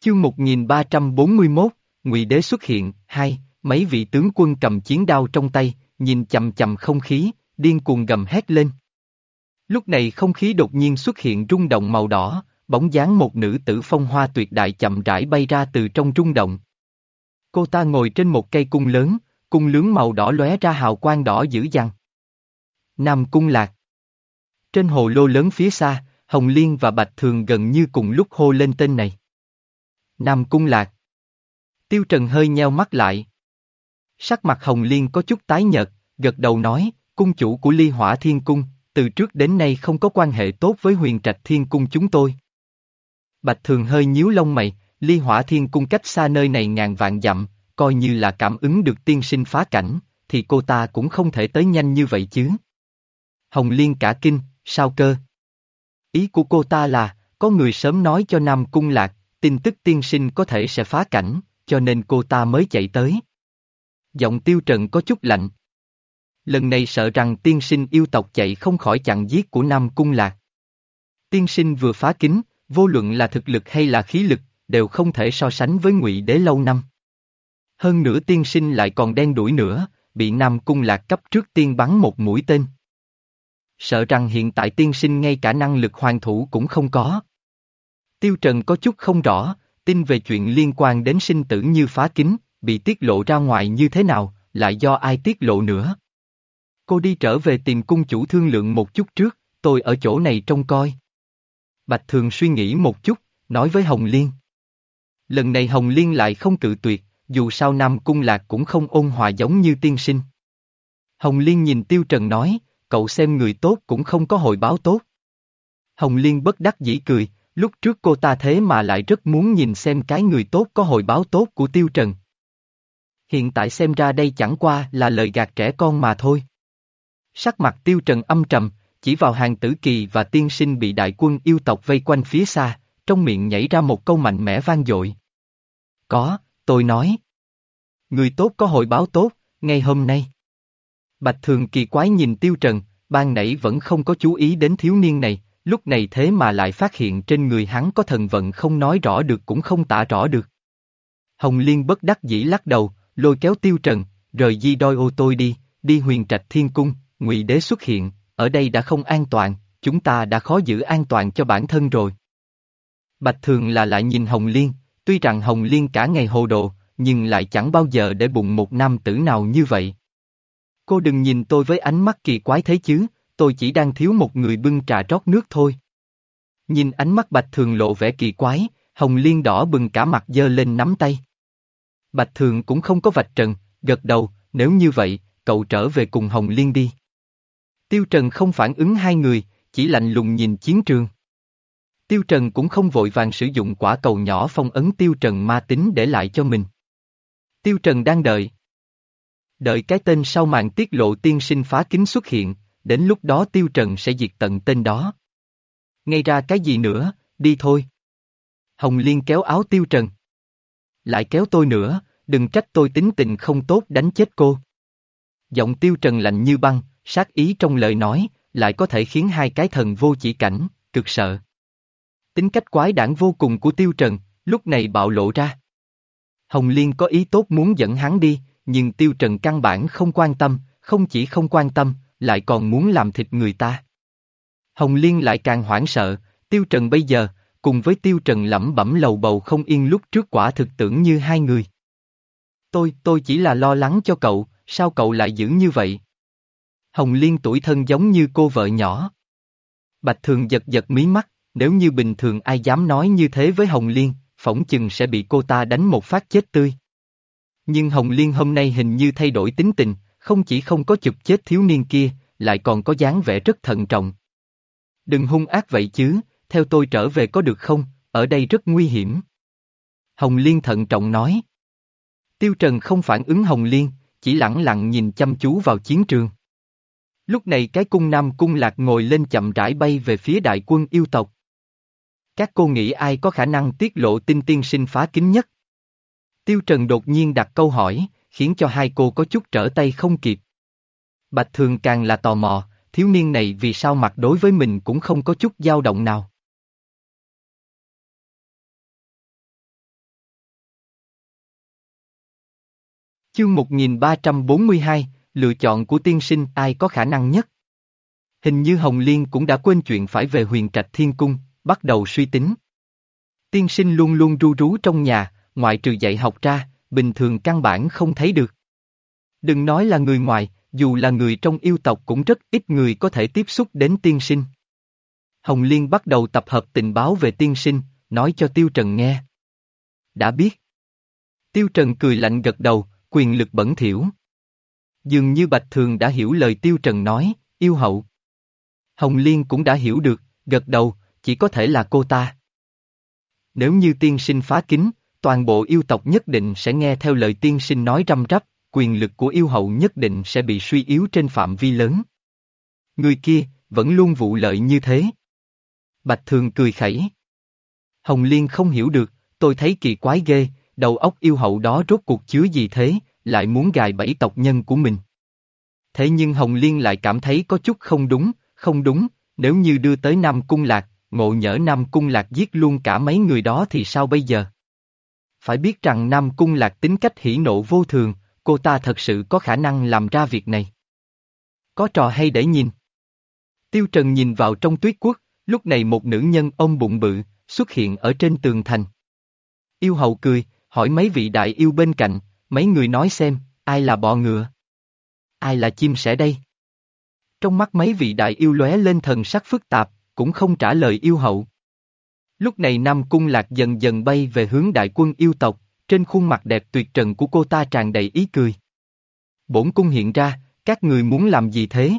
Chương 1341, Ngụy Đế xuất hiện, hai, mấy vị tướng quân cầm chiến đao trong tay, nhìn chầm chầm không khí, điên cuồng gầm hét lên. Lúc này không khí đột nhiên xuất hiện rung động màu đỏ, bóng dáng một nữ tử phong hoa tuyệt đại chậm rãi bay ra từ trong rung động. Cô ta ngồi trên một cây cung lớn, cung lướng màu đỏ lóe ra hào quang đỏ dữ dằn. Nam Cung Lạc Trên hồ lô lớn phía xa, Hồng Liên và Bạch Thường gần như cùng lúc hô lên tên này. Nam Cung Lạc Tiêu Trần hơi nheo mắt lại. Sắc mặt Hồng Liên có chút tái nhợt, gật đầu nói, cung chủ của Ly Hỏa Thiên Cung, từ trước đến nay không có quan hệ tốt với huyền trạch thiên cung chúng tôi. Bạch Thường hơi nhíu lông mày, Ly Hỏa Thiên Cung cách xa nơi này ngàn vạn dặm, coi như là cảm ứng được tiên sinh phá cảnh, thì cô ta cũng không thể tới nhanh như vậy chứ. Hồng Liên cả kinh, sao cơ? Ý của cô ta là, có người sớm nói cho Nam Cung Lạc, tin tức tiên sinh có thể sẽ phá cảnh, cho nên cô ta mới chạy tới. Giọng tiêu trần có chút lạnh. Lần này sợ rằng tiên sinh yêu tộc chạy không khỏi chặn giết của Nam Cung Lạc. Tiên sinh vừa phá kính, vô luận là thực lực hay là khí lực, đều không thể so sánh với ngụy đế lâu năm. Hơn nữa tiên sinh lại còn đen đuổi nữa, bị Nam Cung Lạc cấp trước tiên bắn một mũi tên. Sợ rằng hiện tại tiên sinh ngay cả năng lực hoàn thủ cũng không có. Tiêu Trần có chút không rõ, tin về chuyện liên quan đến sinh tử như phá kính, bị tiết lộ ra ngoài như thế nào, lại do ai tiết lộ nữa. Cô đi trở về tìm cung chủ thương lượng một chút trước, tôi ở chỗ này trông coi. Bạch Thường suy nghĩ một chút, nói với Hồng Liên. Lần này Hồng Liên lại không cự tuyệt, dù sao Nam Cung Lạc cũng không ôn hòa giống như tiên sinh. Hồng Liên nhìn Tiêu Trần nói, cậu xem người tốt cũng không có hồi báo tốt. Hồng Liên bất đắc dĩ cười, lúc trước cô ta thế mà lại rất muốn nhìn xem cái người tốt có hồi báo tốt của Tiêu Trần. Hiện tại xem ra đây chẳng qua là lời gạt trẻ con mà thôi. Sắc mặt Tiêu Trần âm trầm, chỉ vào hàng tử kỳ và tiên sinh bị đại quân yêu tộc vây quanh phía xa, trong miệng nhảy ra một câu mạnh mẽ vang dội. Có, tôi nói. Người tốt có hồi báo tốt, ngay hôm nay. Bạch Thường kỳ quái nhìn Tiêu Trần, ban nãy vẫn không có chú ý đến thiếu niên này, lúc này thế mà lại phát hiện trên người hắn có thần vận không nói rõ được cũng không tả rõ được. Hồng Liên bất đắc dĩ lắc đầu, lôi kéo Tiêu Trần, rời di đôi ô tôi đi, đi huyền trạch thiên cung, ngụy đế xuất hiện, ở đây đã không an toàn, chúng ta đã khó giữ an toàn cho bản thân rồi. Bạch Thường là lại nhìn Hồng Liên, tuy rằng Hồng Liên cả ngày hồ đồ, nhưng lại chẳng bao giờ để bụng một nam tử nào như vậy. Cô đừng nhìn tôi với ánh mắt kỳ quái thế chứ, tôi chỉ đang thiếu một người bưng trà rót nước thôi. Nhìn ánh mắt Bạch Thường lộ vẻ kỳ quái, Hồng Liên đỏ bừng cả mặt dơ lên nắm tay. Bạch Thường cũng không có vạch trần, gật đầu, nếu như vậy, cậu trở về cùng Hồng Liên đi. Tiêu Trần không phản ứng hai người, chỉ lạnh lùng nhìn chiến trường. Tiêu Trần cũng không vội vàng sử dụng quả cầu nhỏ phong ấn Tiêu Trần ma tính để lại cho mình. Tiêu Trần đang đợi. Đợi cái tên sau màn tiết lộ tiên sinh phá kính xuất hiện, đến lúc đó Tiêu Trần sẽ diệt tận tên đó. Ngay ra cái gì nữa, đi thôi. Hồng Liên kéo áo Tiêu Trần. Lại kéo tôi nữa, đừng trách tôi tính tình không tốt đánh chết cô. Giọng Tiêu Trần lạnh như băng, sát ý trong lời nói, lại có thể khiến hai cái thần vô chỉ cảnh, cực sợ. Tính cách quái đản vô cùng của Tiêu Trần, lúc này bạo lộ ra. Hồng Liên có ý tốt muốn dẫn hắn đi, nhưng Tiêu Trần căn bản không quan tâm, không chỉ không quan tâm, lại còn muốn làm thịt người ta. Hồng Liên lại càng hoảng sợ, Tiêu Trần bây giờ, cùng với Tiêu Trần lẩm bẩm lầu bầu không yên lúc trước quả thực tưởng như hai người. Tôi, tôi chỉ là lo lắng cho cậu, sao cậu lại giữ như vậy? Hồng Liên tuổi thân giống như cô vợ nhỏ. Bạch Thường giật giật mí mắt, nếu như bình thường ai dám nói như thế với Hồng Liên, phỏng chừng sẽ bị cô ta đánh một phát chết tươi. Nhưng Hồng Liên hôm nay hình như thay đổi tính tình, không chỉ không có chụp chết thiếu niên kia, lại còn có dáng vẻ rất thận trọng. Đừng hung ác vậy chứ, theo tôi trở về có được không, ở đây rất nguy hiểm. Hồng Liên thận trọng nói. Tiêu Trần không phản ứng Hồng Liên, chỉ lặng lặng nhìn chăm chú vào chiến trường. Lúc này cái cung nam cung lạc ngồi lên chậm rãi bay về phía đại quân yêu tộc. Các cô nghĩ ai có khả năng tiết lộ tin tiên sinh phá kính nhất? Tiêu Trần đột nhiên đặt câu hỏi, khiến cho hai cô có chút trở tay không kịp. Bạch Thường càng là tò mò, thiếu niên này vì sao mặt đối với mình cũng không có chút dao động nào. Chương 1342, lựa chọn của tiên sinh ai có khả năng nhất. Hình như Hồng Liên cũng đã quên chuyện phải về huyền trạch thiên cung, bắt đầu suy tính. Tiên sinh luôn luôn ru rú trong nhà, ngoại trừ dạy học ra, bình thường căn bản không thấy được. Đừng nói là người ngoài, dù là người trong yêu tộc cũng rất ít người có thể tiếp xúc đến tiên sinh. Hồng Liên bắt đầu tập hợp tình báo về tiên sinh, nói cho Tiêu Trần nghe. Đã biết. Tiêu Trần cười lạnh gật đầu, quyền lực bẩn thỉu. Dường như Bạch Thường đã hiểu lời Tiêu Trần nói, yêu hậu. Hồng Liên cũng đã hiểu được, gật đầu, chỉ có thể là cô ta. Nếu như tiên sinh phá kính, toàn bộ yêu tộc nhất định sẽ nghe theo lời tiên sinh nói răm rắp, quyền lực của yêu hậu nhất định sẽ bị suy yếu trên phạm vi lớn. Người kia, vẫn luôn vụ lợi như thế. Bạch Thường cười khẩy. Hồng Liên không hiểu được, tôi thấy kỳ quái ghê, đầu óc yêu hậu đó rốt cuộc chứa gì thế, lại muốn gài bẫy tộc nhân của mình. Thế nhưng Hồng Liên lại cảm thấy có chút không đúng, không đúng, nếu như đưa tới Nam Cung Lạc, ngộ nhỡ Nam Cung Lạc giết luôn cả mấy người đó thì sao bây giờ? Phải biết rằng Nam Cung Lạc tính cách hỉ nộ vô thường, cô ta thật sự có khả năng làm ra việc này. Có trò hay để nhìn. Tiêu Trần nhìn vào trong tuyết quốc, lúc này một nữ nhân ông bụng bự, xuất hiện ở trên tường thành. Yêu hầu cười, hỏi mấy vị đại yêu bên cạnh, mấy người nói xem, ai là bọ ngựa? Ai là chim sẻ đây? Trong mắt mấy vị đại yêu lóe lên thần sắc phức tạp, cũng không trả lời yêu hậu. Lúc này Nam Cung Lạc dần dần bay về hướng đại quân yêu tộc, trên khuôn mặt đẹp tuyệt trần của cô ta tràn đầy ý cười. Bổn cung hiện ra, các người muốn làm gì thế?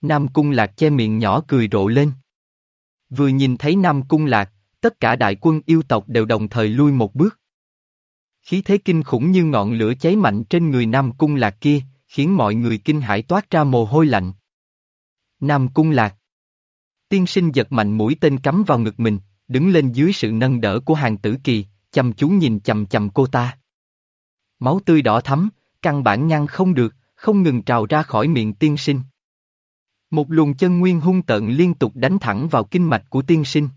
Nam Cung Lạc che miệng nhỏ cười rộ lên. Vừa nhìn thấy Nam Cung Lạc, tất cả đại quân yêu tộc đều đồng thời lui một bước. Khí thế kinh khủng như ngọn lửa cháy mạnh trên người Nam Cung Lạc kia, khiến mọi người kinh hãi toát ra mồ hôi lạnh. Nam Cung Lạc Tiên sinh giật mạnh mũi tên cắm vào ngực mình, đứng lên dưới sự nâng đỡ của hàng tử kỳ, chăm chú nhìn chầm chầm cô ta. Máu tươi đỏ thắm, căn bản ngăn không được, không ngừng trào ra khỏi miệng tiên sinh. Một luồng chân nguyên hung tợn liên tục đánh thẳng vào kinh mạch của tiên sinh.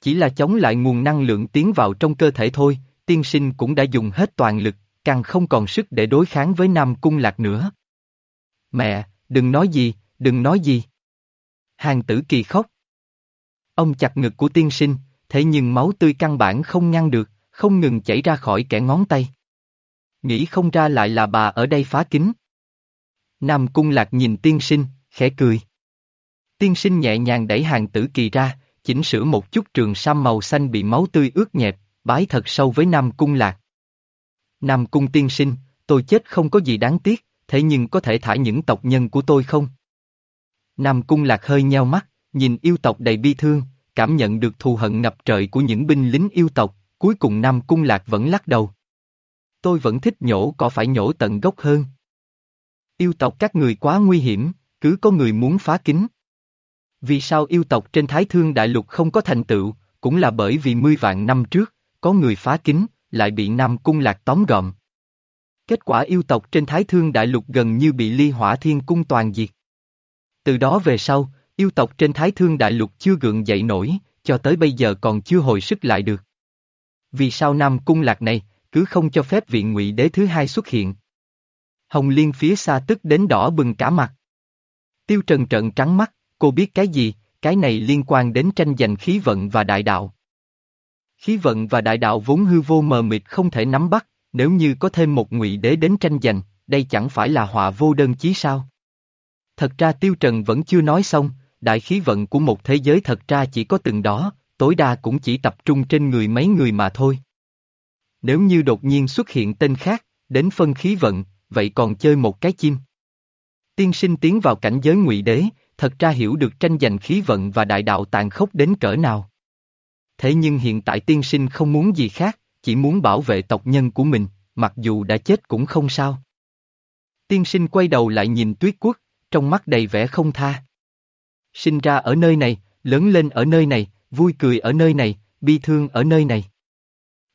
Chỉ là chống lại nguồn năng lượng tiến vào trong cơ thể thôi, tiên sinh cũng đã dùng hết toàn lực, càng không còn sức để đối kháng với Nam Cung Lạc nữa. Mẹ, đừng nói gì, đừng nói gì. Hàng tử kỳ khóc. Ông chặt ngực của tiên sinh, thế nhưng máu tươi căn bản không ngăn được, không ngừng chảy ra khỏi kẻ ngón tay. Nghĩ không ra lại là bà ở đây phá kính. Nam Cung Lạc nhìn tiên sinh, khẽ cười. Tiên sinh nhẹ nhàng đẩy hàng tử kỳ ra, chỉnh sửa một chút trường sam màu xanh bị máu tươi ướt nhẹp, bái thật sâu với Nam Cung Lạc. Nam Cung tiên sinh, tôi chết không có gì đáng tiếc, thế nhưng có thể thả những tộc nhân của tôi không? Nam Cung Lạc hơi nheo mắt, nhìn yêu tộc đầy bi thương, cảm nhận được thù hận ngập trời của những binh lính yêu tộc, cuối cùng Nam Cung Lạc vẫn lắc đầu. Tôi vẫn thích nhổ có phải nhổ tận gốc hơn. Yêu tộc các người quá nguy hiểm, cứ có người muốn phá kính. Vì sao yêu tộc trên Thái Thương Đại Lục không có thành tựu, cũng là bởi vì mươi vạn năm trước, có người phá kính, lại bị Nam Cung Lạc tóm gọn. Kết quả yêu tộc trên Thái Thương Đại Lục gần như bị ly hỏa thiên cung toàn diệt. Từ đó về sau, yêu tộc trên Thái Thương Đại Lục chưa gượng dậy nổi, cho tới bây giờ còn chưa hồi sức lại được. Vì sao Nam Cung Lạc này, cứ không cho phép viện ngụy đế thứ hai xuất hiện? Hồng Liên phía xa tức đến đỏ bừng cả mặt. Tiêu Trần trợn trắng mắt, cô biết cái gì, cái này liên quan đến tranh giành khí vận và đại đạo. Khí vận và đại đạo vốn hư vô mờ mịt không thể nắm bắt, nếu như có thêm một ngụy đế đến tranh giành, đây chẳng phải là họa vô đơn chí sao? Thật ra Tiêu Trần vẫn chưa nói xong, đại khí vận của một thế giới thật ra chỉ có từng đó, tối đa cũng chỉ tập trung trên người mấy người mà thôi. Nếu như đột nhiên xuất hiện tên khác, đến phân khí vận, vậy còn chơi một cái chim. Tiên sinh tiến vào cảnh giới ngụy đế, thật ra hiểu được tranh giành khí vận và đại đạo tàn khốc đến cỡ nào. Thế nhưng hiện tại tiên sinh không muốn gì khác, chỉ muốn bảo vệ tộc nhân của mình, mặc dù đã chết cũng không sao. Tiên sinh quay đầu lại nhìn tuyết quốc, trong mắt đầy vẻ không tha. Sinh ra ở nơi này, lớn lên ở nơi này, vui cười ở nơi này, bi thương ở nơi này.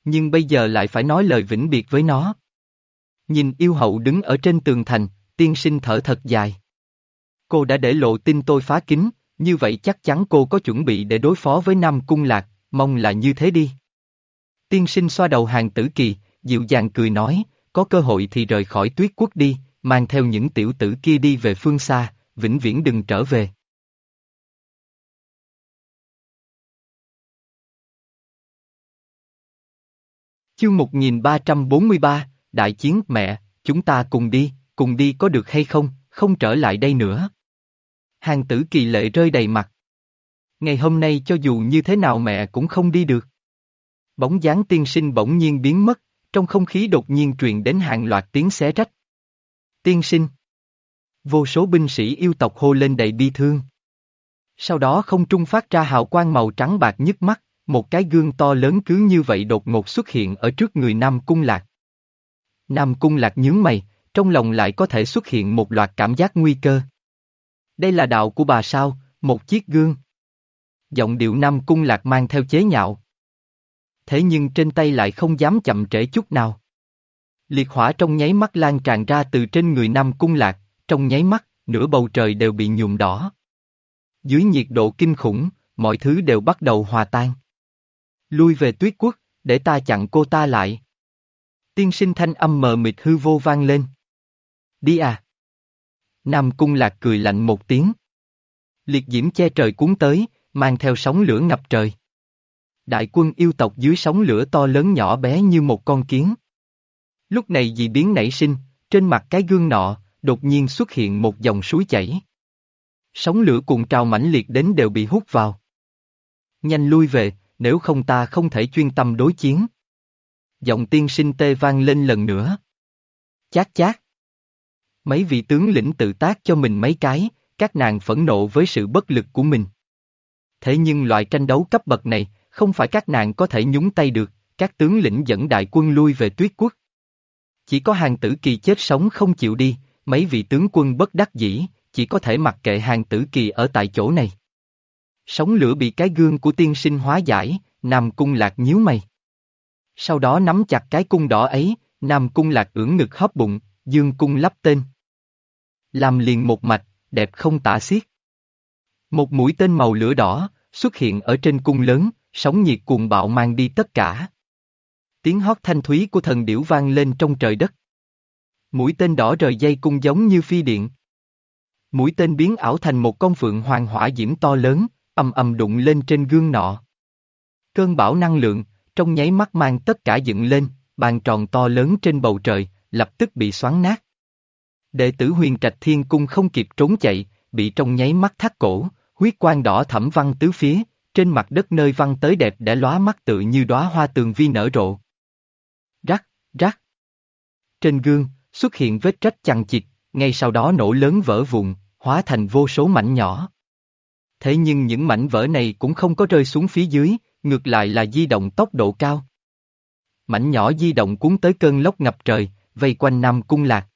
Nhưng bây giờ lại phải nói lời vĩnh biệt với nó. Nhìn yêu hậu đứng ở trên tường thành, tiên sinh thở thật dài. Cô đã để lộ tin tôi phá kính, như vậy chắc chắn cô có chuẩn bị để đối phó với Nam Cung Lạc, mong là như thế đi. Tiên sinh xoa đầu hàng tử kỳ, dịu dàng cười nói, có cơ hội thì rời khỏi tuyết quốc đi, mang theo những tiểu tử kia đi về phương xa, vĩnh viễn đừng trở về. Chương 1343, Đại chiến mẹ, chúng ta cùng đi, cùng đi có được hay không, không trở lại đây nữa. Hàng tử kỳ lệ rơi đầy mặt. Ngày hôm nay cho dù như thế nào mẹ cũng không đi được. Bóng dáng tiên sinh bỗng nhiên biến mất, trong không khí đột nhiên truyền đến hàng loạt tiếng xé rách. Tiên sinh. Vô số binh sĩ yêu tộc hô lên đầy bi thương. Sau đó không trung phát ra hào quang màu trắng bạc nhức mắt, một cái gương to lớn cứ như vậy đột ngột xuất hiện ở trước người Nam Cung Lạc. Nam Cung Lạc nhướng mày, trong lòng lại có thể xuất hiện một loạt cảm giác nguy cơ. Đây là đạo của bà sao, một chiếc gương. Giọng điệu Nam Cung Lạc mang theo chế nhạo. Thế nhưng trên tay lại không dám chậm trễ chút nào. Liệt hỏa trong nháy mắt lan tràn ra từ trên người Nam Cung Lạc, trong nháy mắt, nửa bầu trời đều bị nhuộm đỏ. Dưới nhiệt độ kinh khủng, mọi thứ đều bắt đầu hòa tan. Lui về tuyết quốc, để ta chặn cô ta lại. Tiên sinh thanh âm mờ mịt hư vô vang lên. Đi à. Nam Cung Lạc cười lạnh một tiếng. Liệt diễm che trời cuốn tới, mang theo sóng lửa ngập trời. Đại quân yêu tộc dưới sóng lửa to lớn nhỏ bé như một con kiến. Lúc này dị biến nảy sinh, trên mặt cái gương nọ, đột nhiên xuất hiện một dòng suối chảy. Sóng lửa cuồng trào mãnh liệt đến đều bị hút vào. Nhanh lui về, nếu không ta không thể chuyên tâm đối chiến. Giọng tiên sinh tê vang lên lần nữa. Chát chát. Mấy vị tướng lĩnh tự tác cho mình mấy cái, các nàng phẫn nộ với sự bất lực của mình. Thế nhưng loại tranh đấu cấp bậc này, không phải các nàng có thể nhúng tay được, các tướng lĩnh dẫn đại quân lui về tuyết quốc. Chỉ có hàng tử kỳ chết sống không chịu đi, mấy vị tướng quân bất đắc dĩ, chỉ có thể mặc kệ hàng tử kỳ ở tại chỗ này. Sóng lửa bị cái gương của tiên sinh hóa giải, Nam Cung Lạc nhíu mày. Sau đó nắm chặt cái cung đỏ ấy, Nam Cung Lạc ưỡn ngực hấp bụng, Dương Cung lắp tên. Làm liền một mạch, đẹp không tả xiết. Một mũi tên màu lửa đỏ, xuất hiện ở trên cung lớn, sóng nhiệt cuồng bạo mang đi tất cả. Tiếng hót thanh thúy của thần điểu vang lên trong trời đất. Mũi tên đỏ rời dây cung giống như phi điện. Mũi tên biến ảo thành một con phượng hoàng hỏa diễm to lớn, âm âm đụng lên trên gương nọ. Cơn bão năng lượng, trong nháy mắt mang tất cả dựng lên, bàn tròn to lớn trên bầu trời, lập tức bị xoắn nát. Đệ tử huyền trạch thiên cung không kịp trốn chạy, bị trong nháy mắt thắt cổ, huyết quang đỏ thẩm văng tứ phía, trên mặt đất nơi văng tới đẹp đã lóa mắt tự như đóa hoa tường vi nở rộ. Rắc. Trên gương, xuất hiện vết rách chằng chịt, ngay sau đó nổ lớn vỡ vụn, hóa thành vô số mảnh nhỏ. Thế nhưng những mảnh vỡ này cũng không có rơi xuống phía dưới, ngược lại là di động tốc độ cao. Mảnh nhỏ di động cuốn tới cơn lốc ngập trời, vây quanh Nam Cung Lạc.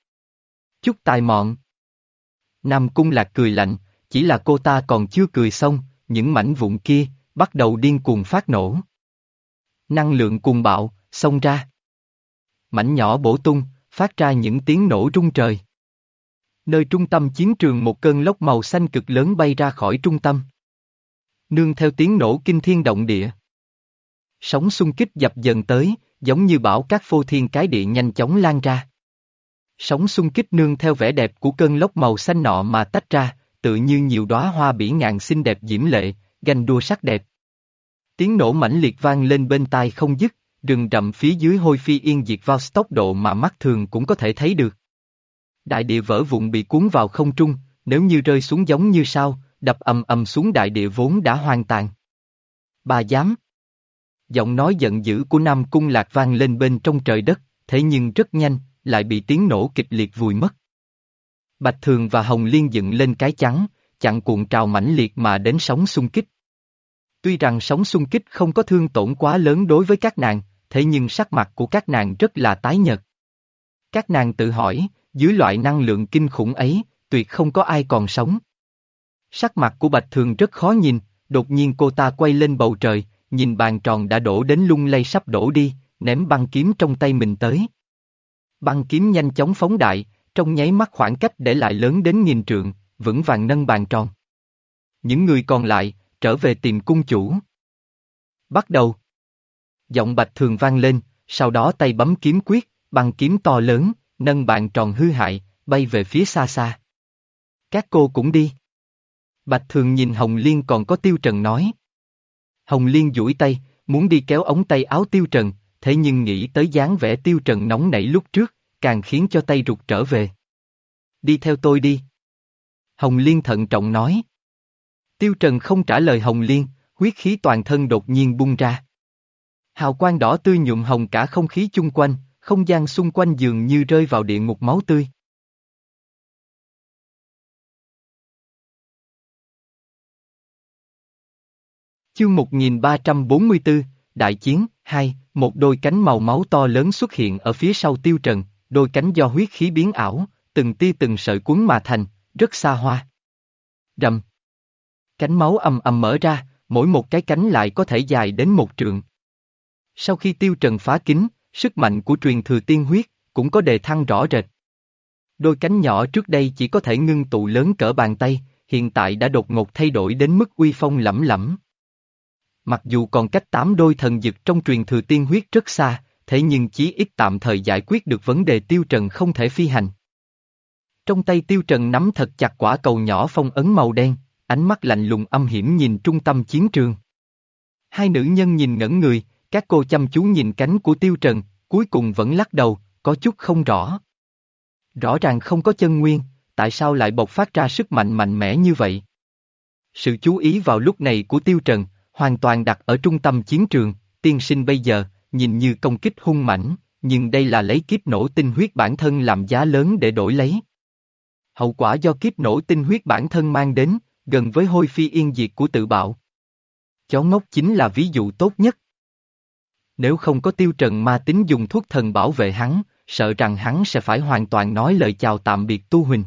Chút tài mọn. Nam Cung Lạc cười lạnh, chỉ là cô ta còn chưa cười xong, những mảnh vụn kia, bắt đầu điên cuồng phát nổ. Năng lượng cuồng bạo, xông ra. Mảnh nhỏ bổ tung, phát ra những tiếng nổ rung trời. Nơi trung tâm chiến trường một cơn lốc màu xanh cực lớn bay ra khỏi trung tâm. Nương theo tiếng nổ kinh thiên động địa. Sóng xung kích dập dần tới, giống như bão các phô thiên cái địa nhanh chóng lan ra. Sóng xung kích nương theo vẻ đẹp của cơn lốc màu xanh nọ mà tách ra, tự như nhiều đóa hoa bỉ ngạn xinh đẹp diễm lệ, ganh đua sắc đẹp. Tiếng nổ mãnh liệt vang lên bên tai không dứt, rừng rậm phía dưới hôi phi yên diệt vào tốc độ mà mắt thường cũng có thể thấy được. Đại địa vỡ vụn bị cuốn vào không trung, nếu như rơi xuống giống như sao, đập ầm ầm xuống đại địa vốn đã hoàn tàn. Bà dám. Giọng nói giận dữ của Nam Cung Lạc vang lên bên trong trời đất, thế nhưng rất nhanh, lại bị tiếng nổ kịch liệt vùi mất. Bạch Thường và Hồng Liên dựng lên cái chắn, chặn cuộn trào mãnh liệt mà đến sóng xung kích. Tuy rằng sóng xung kích không có thương tổn quá lớn đối với các nàng, thế nhưng sắc mặt của các nàng rất là tái nhợt. Các nàng tự hỏi, dưới loại năng lượng kinh khủng ấy, tuyệt không có ai còn sống. Sắc mặt của Bạch Thường rất khó nhìn, đột nhiên cô ta quay lên bầu trời, nhìn bàn tròn đã đổ đến lung lay sắp đổ đi, ném băng kiếm trong tay mình tới. Băng kiếm nhanh chóng phóng đại, trong nháy mắt khoảng cách để lại lớn đến nghìn trượng, vững vàng nâng bàn tròn. Những người còn lại, trở về tìm cung chủ. Bắt đầu. Giọng bạch thường vang lên, sau đó tay bấm kiếm quyết, bằng kiếm to lớn, nâng bàn tròn hư hại, bay về phía xa xa. Các cô cũng đi. Bạch Thường nhìn Hồng Liên còn có Tiêu Trần nói. Hồng Liên duỗi tay, muốn đi kéo ống tay áo Tiêu Trần, thế nhưng nghĩ tới dáng vẻ Tiêu Trần nóng nảy lúc trước, càng khiến cho tay rụt trở về. Đi theo tôi đi. Hồng Liên thận trọng nói. Tiêu Trần không trả lời Hồng Liên, huyết khí toàn thân đột nhiên bung ra. Hào quang đỏ tươi nhuộm hồng cả không khí chung quanh, không gian xung quanh dường như rơi vào địa ngục máu tươi. Chương 1344, Đại chiến, 2, một đôi cánh màu máu to lớn xuất hiện ở phía sau tiêu trần, đôi cánh do huyết khí biến ảo, từng tia từng sợi cuốn mà thành, rất xa hoa. Rầm. Cánh máu ầm ầm mở ra, mỗi một cái cánh lại có thể dài đến một trượng. Sau khi tiêu trần phá kính, sức mạnh của truyền thừa tiên huyết, cũng có đề thăng rõ rệt. Đôi cánh nhỏ trước đây chỉ có thể ngưng tụ lớn cỡ bàn tay, hiện tại đã đột ngột thay đổi đến mức uy phong lẫm lẫm. Mặc dù còn cách tám đôi thần dực trong truyền thừa tiên huyết rất xa, thế nhưng chí ít tạm thời giải quyết được vấn đề tiêu trần không thể phi hành. Trong tay tiêu trần nắm thật chặt quả cầu nhỏ phong ấn màu đen, ánh mắt lạnh lùng âm hiểm nhìn trung tâm chiến trường. Hai nữ nhân nhìn ngẩn người, các cô chăm chú nhìn cánh của tiêu trần, cuối cùng vẫn lắc đầu, có chút không rõ. Rõ ràng không có chân nguyên, tại sao lại bộc phát ra sức mạnh mạnh mẽ như vậy? Sự chú ý vào lúc này của tiêu trần, hoàn toàn đặt ở trung tâm chiến trường, tiên sinh bây giờ, nhìn như công kích hung mãnh, nhưng đây là lấy kiếp nổ tinh huyết bản thân làm giá lớn để đổi lấy. Hậu quả do kiếp nổ tinh huyết bản thân mang đến, gần với hôi phi yên diệt của tự bạo. Chó ngốc chính là ví dụ tốt nhất. Nếu không có tiêu trần ma tính dùng thuốc thần bảo vệ hắn, sợ rằng hắn sẽ phải hoàn toàn nói lời chào tạm biệt tu huỳnh.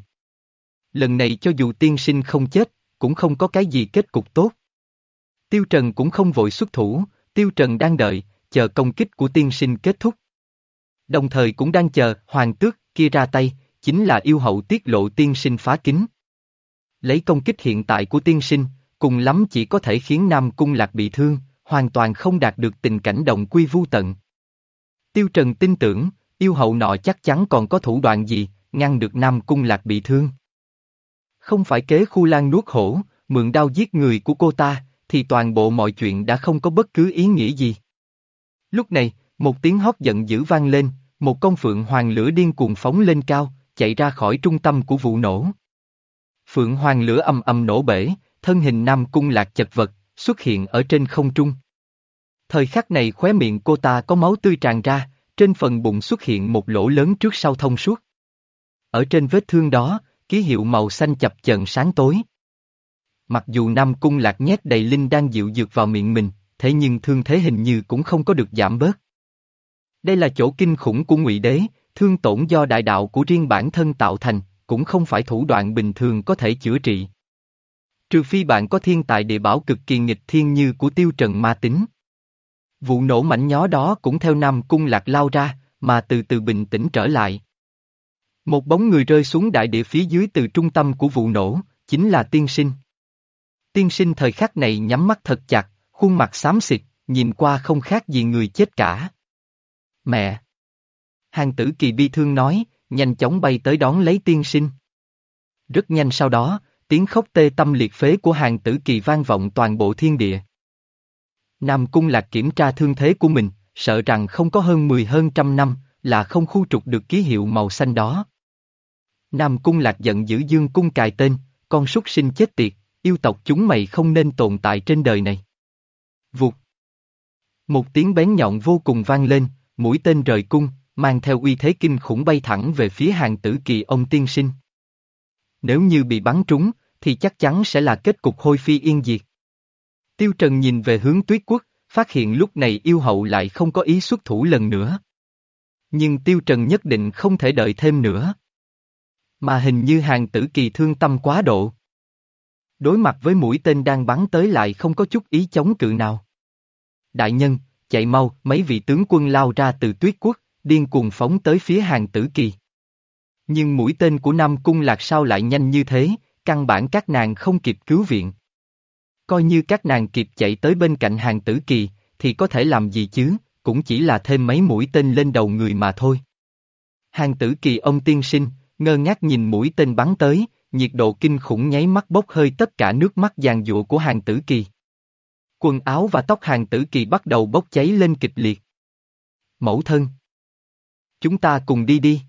Lần này cho dù tiên sinh không chết, cũng không có cái gì kết cục tốt. Tiêu Trần cũng không vội xuất thủ, Tiêu Trần đang đợi, chờ công kích của tiên sinh kết thúc. Đồng thời cũng đang chờ hoàng tước kia ra tay, chính là yêu hậu tiết lộ tiên sinh phá kính. Lấy công kích hiện tại của tiên sinh, cùng lắm chỉ có thể khiến Nam Cung Lạc bị thương, hoàn toàn không đạt được tình cảnh động quy vu tận. Tiêu Trần tin tưởng, yêu hậu nọ chắc chắn còn có thủ đoạn gì, ngăn được Nam Cung Lạc bị thương. Không phải kế khu lan nuốt hổ, mượn đau giết người của cô ta, thì toàn bộ mọi chuyện đã không có bất cứ ý nghĩa gì. Lúc này, một tiếng hót giận dữ vang lên, một con phượng hoàng lửa điên cuồng phóng lên cao, chạy ra khỏi trung tâm của vụ nổ. Phượng hoàng lửa âm âm nổ bể, thân hình Nam Cung Lạc chật vật, xuất hiện ở trên không trung. Thời khắc này khóe miệng cô ta có máu tươi tràn ra, trên phần bụng xuất hiện một lỗ lớn trước sau thông suốt. Ở trên vết thương đó, ký hiệu màu xanh chập chờn sáng tối. Mặc dù Nam Cung Lạc nhét đầy linh đang dịu dược vào miệng mình, thế nhưng thương thế hình như cũng không có được giảm bớt. Đây là chỗ kinh khủng của ngụy đế, thương tổn do đại đạo của riêng bản thân tạo thành, cũng không phải thủ đoạn bình thường có thể chữa trị. Trừ phi bạn có thiên tài địa bảo cực kỳ nghịch thiên như của tiêu trần ma tính. Vụ nổ mảnh nhó đó cũng theo Nam Cung Lạc lao ra, mà từ từ bình tĩnh trở lại. Một bóng người rơi xuống đại địa phía dưới từ trung tâm của vụ nổ, chính là tiên sinh. Tiên sinh thời khắc này nhắm mắt thật chặt, khuôn mặt xám xịt, nhìn qua không khác gì người chết cả. Mẹ! Hàng tử kỳ bi thương nói, nhanh chóng bay tới đón lấy tiên sinh. Rất nhanh sau đó, tiếng khóc tê tâm liệt phế của hàng tử kỳ vang vọng toàn bộ thiên địa. Nam Cung Lạc kiểm tra thương thế của mình, sợ rằng không có hơn 10 hơn trăm năm, là không khu trục được ký hiệu màu xanh đó. Nam Cung Lạc giận dữ dương cung cài tên, con súc sinh chết tiệt, yêu tộc chúng mày không nên tồn tại trên đời này. Vụt. Một tiếng bén nhọn vô cùng vang lên, mũi tên rời cung, mang theo uy thế kinh khủng bay thẳng về phía hàng tử kỳ ông tiên sinh. Nếu như bị bắn trúng, thì chắc chắn sẽ là kết cục hôi phi yên diệt. Tiêu Trần nhìn về hướng tuyết quốc, phát hiện lúc này yêu hậu lại không có ý xuất thủ lần nữa. Nhưng Tiêu Trần nhất định không thể đợi thêm nữa. Mà hình như hàng tử kỳ thương tâm quá độ. Đối mặt với mũi tên đang bắn tới lại không có chút ý chống cự nào. Đại nhân, chạy mau, mấy vị tướng quân lao ra từ tuyết quốc, điên cuồng phóng tới phía hàng tử kỳ. Nhưng mũi tên của Nam Cung Lạc sao lại nhanh như thế, căn bản các nàng không kịp cứu viện. Coi như các nàng kịp chạy tới bên cạnh hàng tử kỳ, thì có thể làm gì chứ, cũng chỉ là thêm mấy mũi tên lên đầu người mà thôi. Hàng tử kỳ ông tiên sinh, ngơ ngác nhìn mũi tên bắn tới, nhiệt độ kinh khủng nháy mắt bốc hơi tất cả nước mắt giàn dụa của hàng tử kỳ. Quần áo và tóc hàng tử kỳ bắt đầu bốc cháy lên kịch liệt. Mẫu thân. Chúng ta cùng đi đi.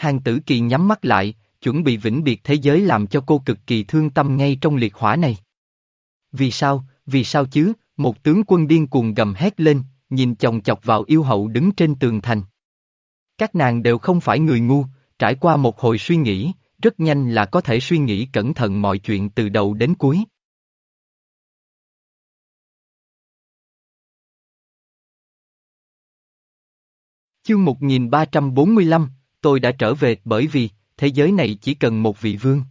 Hàng tử kỳ nhắm mắt lại, chuẩn bị vĩnh biệt thế giới làm cho cô cực kỳ thương tâm ngay trong liệt hỏa này. Vì sao, vì sao chứ, một tướng quân điên cuồng gầm hét lên, nhìn chồng chọc vào yêu hậu đứng trên tường thành. Các nàng đều không phải người ngu, trải qua một hồi suy nghĩ, rất nhanh là có thể suy nghĩ cẩn thận mọi chuyện từ đầu đến cuối. Chương 1345, tôi đã trở về bởi vì, thế giới này chỉ cần một vị vương.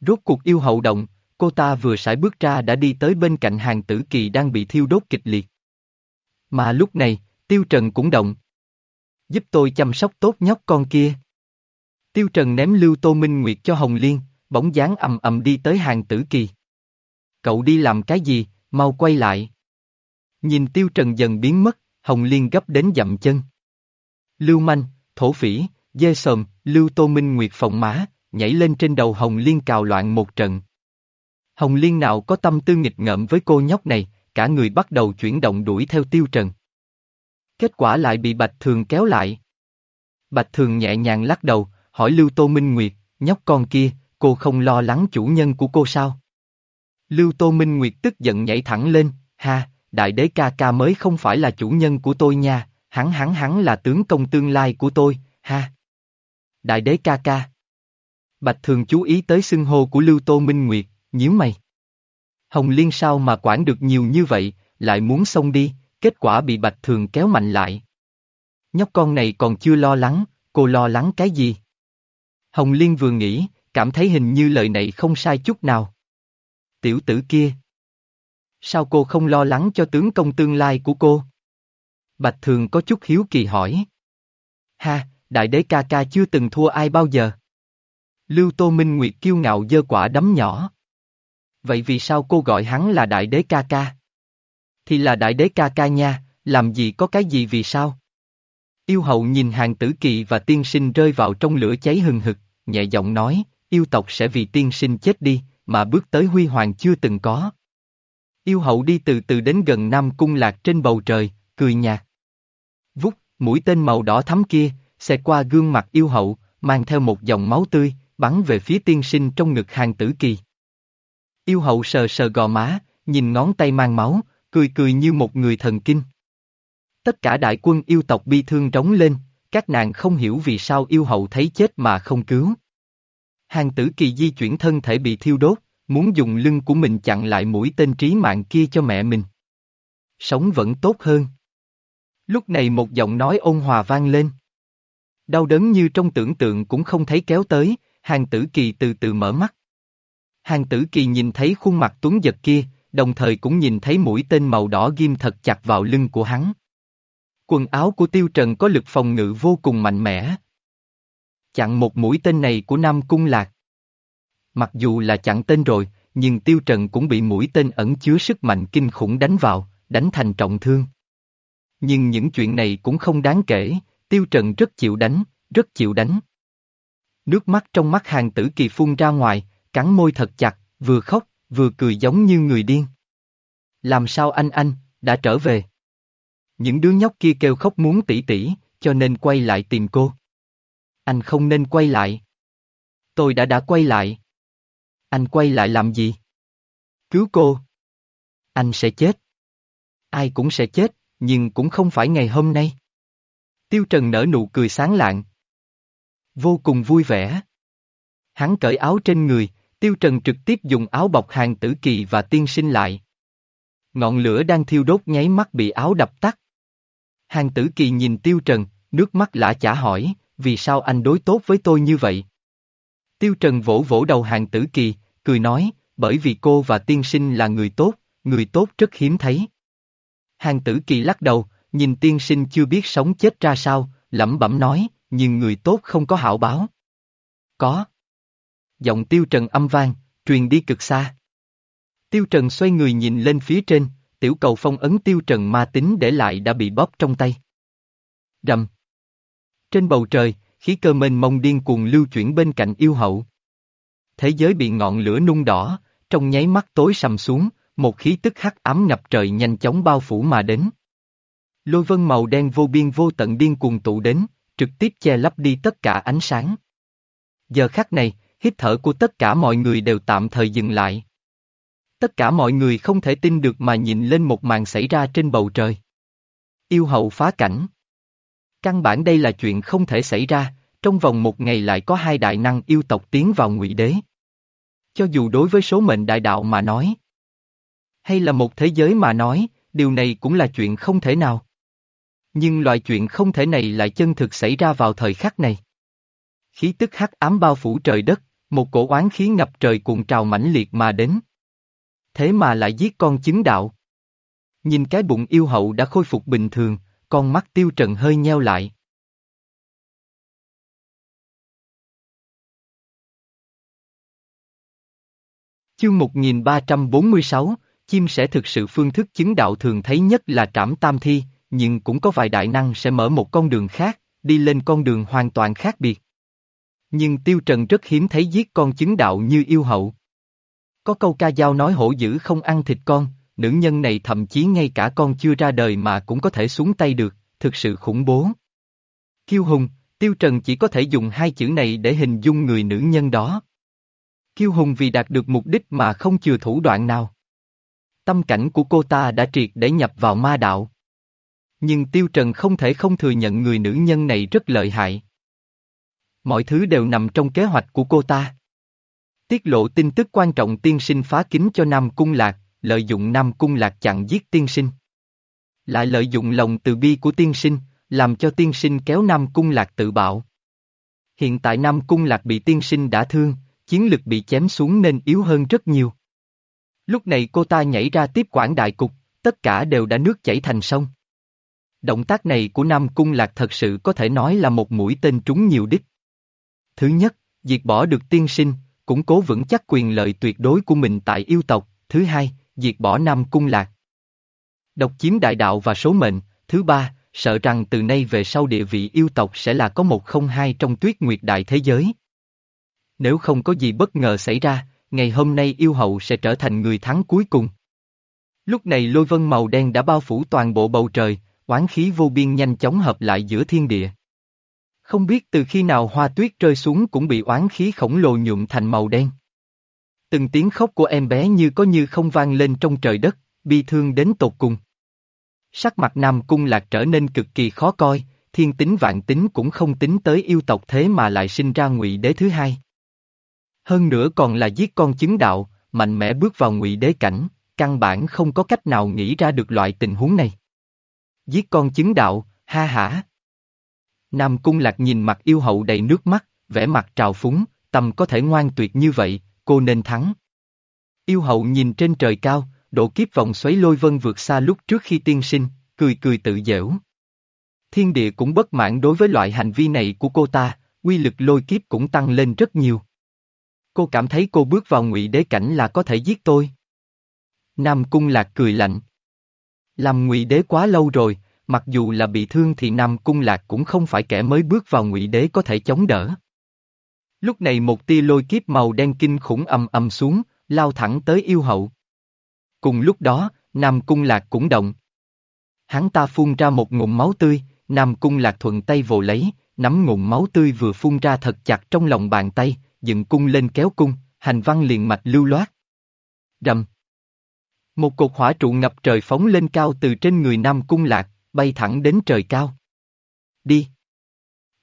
Rốt cuộc yêu hậu động, cô ta vừa sải bước ra đã đi tới bên cạnh hàng tử kỳ đang bị thiêu đốt kịch liệt. Mà lúc này, Tiêu Trần cũng động. Giúp tôi chăm sóc tốt nhóc con kia. Tiêu Trần ném Lưu Tô Minh Nguyệt cho Hồng Liên, bóng dáng ầm ầm đi tới hàng tử kỳ. Cậu đi làm cái gì, mau quay lại. Nhìn Tiêu Trần dần biến mất, Hồng Liên gấp đến dậm chân. Lưu Manh, Thổ Phỉ, Dê sầm, Lưu Tô Minh Nguyệt phòng má, nhảy lên trên đầu Hồng Liên cào loạn một trận. Hồng Liên nào có tâm tư nghịch ngợm với cô nhóc này, cả người bắt đầu chuyển động đuổi theo Tiêu Trần. Kết quả lại bị Bạch Thường kéo lại. Bạch Thường nhẹ nhàng lắc đầu, hỏi Lưu Tô Minh Nguyệt, nhóc con kia, cô không lo lắng chủ nhân của cô sao? Lưu Tô Minh Nguyệt tức giận nhảy thẳng lên, ha, đại đế ca ca mới không phải là chủ nhân của tôi nha, hắn hắn hắn là tướng công tương lai của tôi, ha. Đại đế ca ca. Bạch Thường chú ý tới xưng hô của Lưu Tô Minh Nguyệt, nhíu mày. Hồng Liên sao mà quản được nhiều như vậy, lại muốn xông đi, kết quả bị Bạch Thường kéo mạnh lại. Nhóc con này còn chưa lo lắng, cô lo lắng cái gì? Hồng Liên vừa nghĩ, cảm thấy hình như lời này không sai chút nào. Tiểu tử kia. Sao cô không lo lắng cho tướng công tương lai của cô? Bạch Thường có chút hiếu kỳ hỏi. Ha, đại đế ca ca chưa từng thua ai bao giờ. Lưu Tô Minh Nguyệt kiêu ngạo dơ quả đấm nhỏ. Vậy vì sao cô gọi hắn là đại đế ca ca? Thì là đại đế ca ca nha, làm gì có cái gì vì sao? Yêu hậu nhìn hàng tử kỳ và tiên sinh rơi vào trong lửa cháy hừng hực, nhẹ giọng nói, yêu tộc sẽ vì tiên sinh chết đi, mà bước tới huy hoàng chưa từng có. Yêu hậu đi từ từ đến gần Nam Cung Lạc trên bầu trời, cười nhạt. Vút, mũi tên màu đỏ thắm kia, xẹt qua gương mặt yêu hậu, mang theo một dòng máu tươi, bắn về phía tiên sinh trong ngực hàng tử kỳ. Yêu hậu sờ sờ gò má, nhìn ngón tay mang máu, cười cười như một người thần kinh. Tất cả đại quân yêu tộc bi thương trống lên, các nàng không hiểu vì sao yêu hậu thấy chết mà không cứu. Hàng tử kỳ di chuyển thân thể bị thiêu đốt, muốn dùng lưng của mình chặn lại mũi tên trí mạng kia cho mẹ mình. Sống vẫn tốt hơn. Lúc này một giọng nói ôn hòa vang lên. Đau đớn như trong tưởng tượng cũng không thấy kéo tới, hàng tử kỳ từ từ mở mắt. Hàng tử kỳ nhìn thấy khuôn mặt tuấn giật kia, đồng thời cũng nhìn thấy mũi tên màu đỏ ghim thật chặt vào lưng của hắn. Quần áo của Tiêu Trần có lực phòng ngự vô cùng mạnh mẽ. Chặn một mũi tên này của Nam Cung Lạc. Mặc dù là chặn tên rồi, nhưng Tiêu Trần cũng bị mũi tên ẩn chứa sức mạnh kinh khủng đánh vào, đánh thành trọng thương. Nhưng những chuyện này cũng không đáng kể, Tiêu Trần rất chịu đánh, rất chịu đánh. Nước mắt trong mắt hàng tử kỳ phun ra ngoài, cắn môi thật chặt, vừa khóc, vừa cười giống như người điên. Làm sao anh anh, đã trở về. Những đứa nhóc kia kêu khóc muốn tỷ tỷ, cho nên quay lại tìm cô. Anh không nên quay lại. Tôi đã đã quay lại. Anh quay lại làm gì? Cứu cô. Anh sẽ chết. Ai cũng sẽ chết, nhưng cũng không phải ngày hôm nay. Tiêu Trần nở nụ cười sáng lạng. Vô cùng vui vẻ. Hắn cởi áo trên người, Tiêu Trần trực tiếp dùng áo bọc hàng tử kỳ và tiên sinh lại. Ngọn lửa đang thiêu đốt nháy mắt bị áo đập tắt. Hàng tử kỳ nhìn Tiêu Trần, nước mắt lã chả hỏi, vì sao anh đối tốt với tôi như vậy? Tiêu Trần vỗ vỗ đầu hàng tử kỳ, cười nói, bởi vì cô và tiên sinh là người tốt, người tốt rất hiếm thấy. Hàng tử kỳ lắc đầu, nhìn tiên sinh chưa biết sống chết ra sao, lẩm bẩm nói, nhưng người tốt không có hảo báo. Có. Giọng tiêu trần âm vang, truyền đi cực xa. Tiêu trần xoay người nhìn lên phía trên, tiểu cầu phong ấn tiêu trần ma tính để lại đã bị bóp trong tay. Rầm. Trên bầu trời, khí cơ mênh mông điên cuồng lưu chuyển bên cạnh yêu hậu. Thế giới bị ngọn lửa nung đỏ, trong nháy mắt tối sầm xuống, một khí tức hắc ám ngập trời nhanh chóng bao phủ mà đến. Lôi vân màu đen vô biên vô tận điên cuồng tụ đến, trực tiếp che lấp đi tất cả ánh sáng. Giờ khắc này, hít thở của tất cả mọi người đều tạm thời dừng lại. Tất cả mọi người không thể tin được mà nhìn lên một màn xảy ra trên bầu trời. Yêu hậu phá cảnh. Căn bản đây là chuyện không thể xảy ra, trong vòng một ngày lại có hai đại năng yêu tộc tiến vào ngụy đế. Cho dù đối với số mệnh đại đạo mà nói, hay là một thế giới mà nói, điều này cũng là chuyện không thể nào. Nhưng loại chuyện không thể này lại chân thực xảy ra vào thời khắc này. Khí tức hắc ám bao phủ trời đất, một cổ oán khí ngập trời cuộn trào mãnh liệt mà đến. Thế mà lại giết con chứng đạo. Nhìn cái bụng yêu hậu đã khôi phục bình thường, con mắt tiêu trần hơi nheo lại. Chương 1346, chim sẽ thực sự phương thức chứng đạo thường thấy nhất là trảm tam thi, nhưng cũng có vài đại năng sẽ mở một con đường khác, đi lên con đường hoàn toàn khác biệt. Nhưng Tiêu Trần rất hiếm thấy giết con chứng đạo như yêu hậu. Có câu ca dao nói hổ dữ không ăn thịt con, nữ nhân này thậm chí ngay cả con chưa ra đời mà cũng có thể xuống tay được, thực sự khủng bố. Kiêu hùng, Tiêu Trần chỉ có thể dùng hai chữ này để hình dung người nữ nhân đó. Kiêu hùng vì đạt được mục đích mà không chừa thủ đoạn nào. Tâm cảnh của cô ta đã triệt để nhập vào ma đạo. Nhưng Tiêu Trần không thể không thừa nhận người nữ nhân này rất lợi hại. Mọi thứ đều nằm trong kế hoạch của cô ta. Tiết lộ tin tức quan trọng tiên sinh phá kính cho Nam Cung Lạc, lợi dụng Nam Cung Lạc chặn giết tiên sinh. Lại lợi dụng lòng từ bi của tiên sinh, làm cho tiên sinh kéo Nam Cung Lạc tự bạo. Hiện tại Nam Cung Lạc bị tiên sinh đã thương, chiến lực bị chém xuống nên yếu hơn rất nhiều. Lúc này cô ta nhảy ra tiếp quản đại cục, tất cả đều đã nước chảy thành sông. Động tác này của Nam Cung Lạc thật sự có thể nói là một mũi tên trúng nhiều đích. Thứ nhất, diệt bỏ được tiên sinh, củng cố vững chắc quyền lợi tuyệt đối của mình tại yêu tộc. Thứ hai, diệt bỏ Nam Cung Lạc. Độc chiếm đại đạo và số mệnh. Thứ ba, sợ rằng từ nay về sau địa vị yêu tộc sẽ là có một không hai trong tuyết nguyệt đại thế giới. Nếu không có gì bất ngờ xảy ra, ngày hôm nay yêu hậu sẽ trở thành người thắng cuối cùng. Lúc này lôi vân màu đen đã bao phủ toàn bộ bầu trời, oán khí vô biên nhanh chóng hợp lại giữa thiên địa. Không biết từ khi nào hoa tuyết rơi xuống cũng bị oán khí khổng lồ nhuộm thành màu đen. Từng tiếng khóc của em bé như có như không vang lên trong trời đất, bi thương đến tột cùng. Sắc mặt Nam Cung Lạc trở nên cực kỳ khó coi, thiên tính vạn tính cũng không tính tới yêu tộc thế mà lại sinh ra ngụy đế thứ hai. Hơn nữa còn là giết con chứng đạo, mạnh mẽ bước vào ngụy đế cảnh, căn bản không có cách nào nghĩ ra được loại tình huống này. Giết con chứng đạo, ha hả. Nam Cung Lạc nhìn mặt yêu hậu đầy nước mắt, vẻ mặt trào phúng, tâm có thể ngoan tuyệt như vậy, cô nên thắng. Yêu hậu nhìn trên trời cao, độ kiếp vòng xoáy lôi vân vượt xa lúc trước khi tiên sinh, cười cười tự dễu. Thiên địa cũng bất mãn đối với loại hành vi này của cô ta, quy lực lôi kiếp cũng tăng lên rất nhiều. Cô cảm thấy cô bước vào ngụy đế cảnh là có thể giết tôi. Nam Cung Lạc cười lạnh. Làm ngụy đế quá lâu rồi, mặc dù là bị thương thì Nam Cung Lạc cũng không phải kẻ mới bước vào ngụy đế có thể chống đỡ. Lúc này một tia lôi kiếp màu đen kinh khủng âm âm xuống, lao thẳng tới yêu hậu. Cùng lúc đó, Nam Cung Lạc cũng động. Hắn ta phun ra một ngụm máu tươi, Nam Cung Lạc thuận tay vồ lấy, nắm ngụm máu tươi vừa phun ra thật chặt trong lòng bàn tay, dựng cung lên kéo cung, hành văn liền mạch lưu loát. Rầm. Một cột hỏa trụ ngập trời phóng lên cao từ trên người Nam Cung Lạc, bay thẳng đến trời cao. Đi.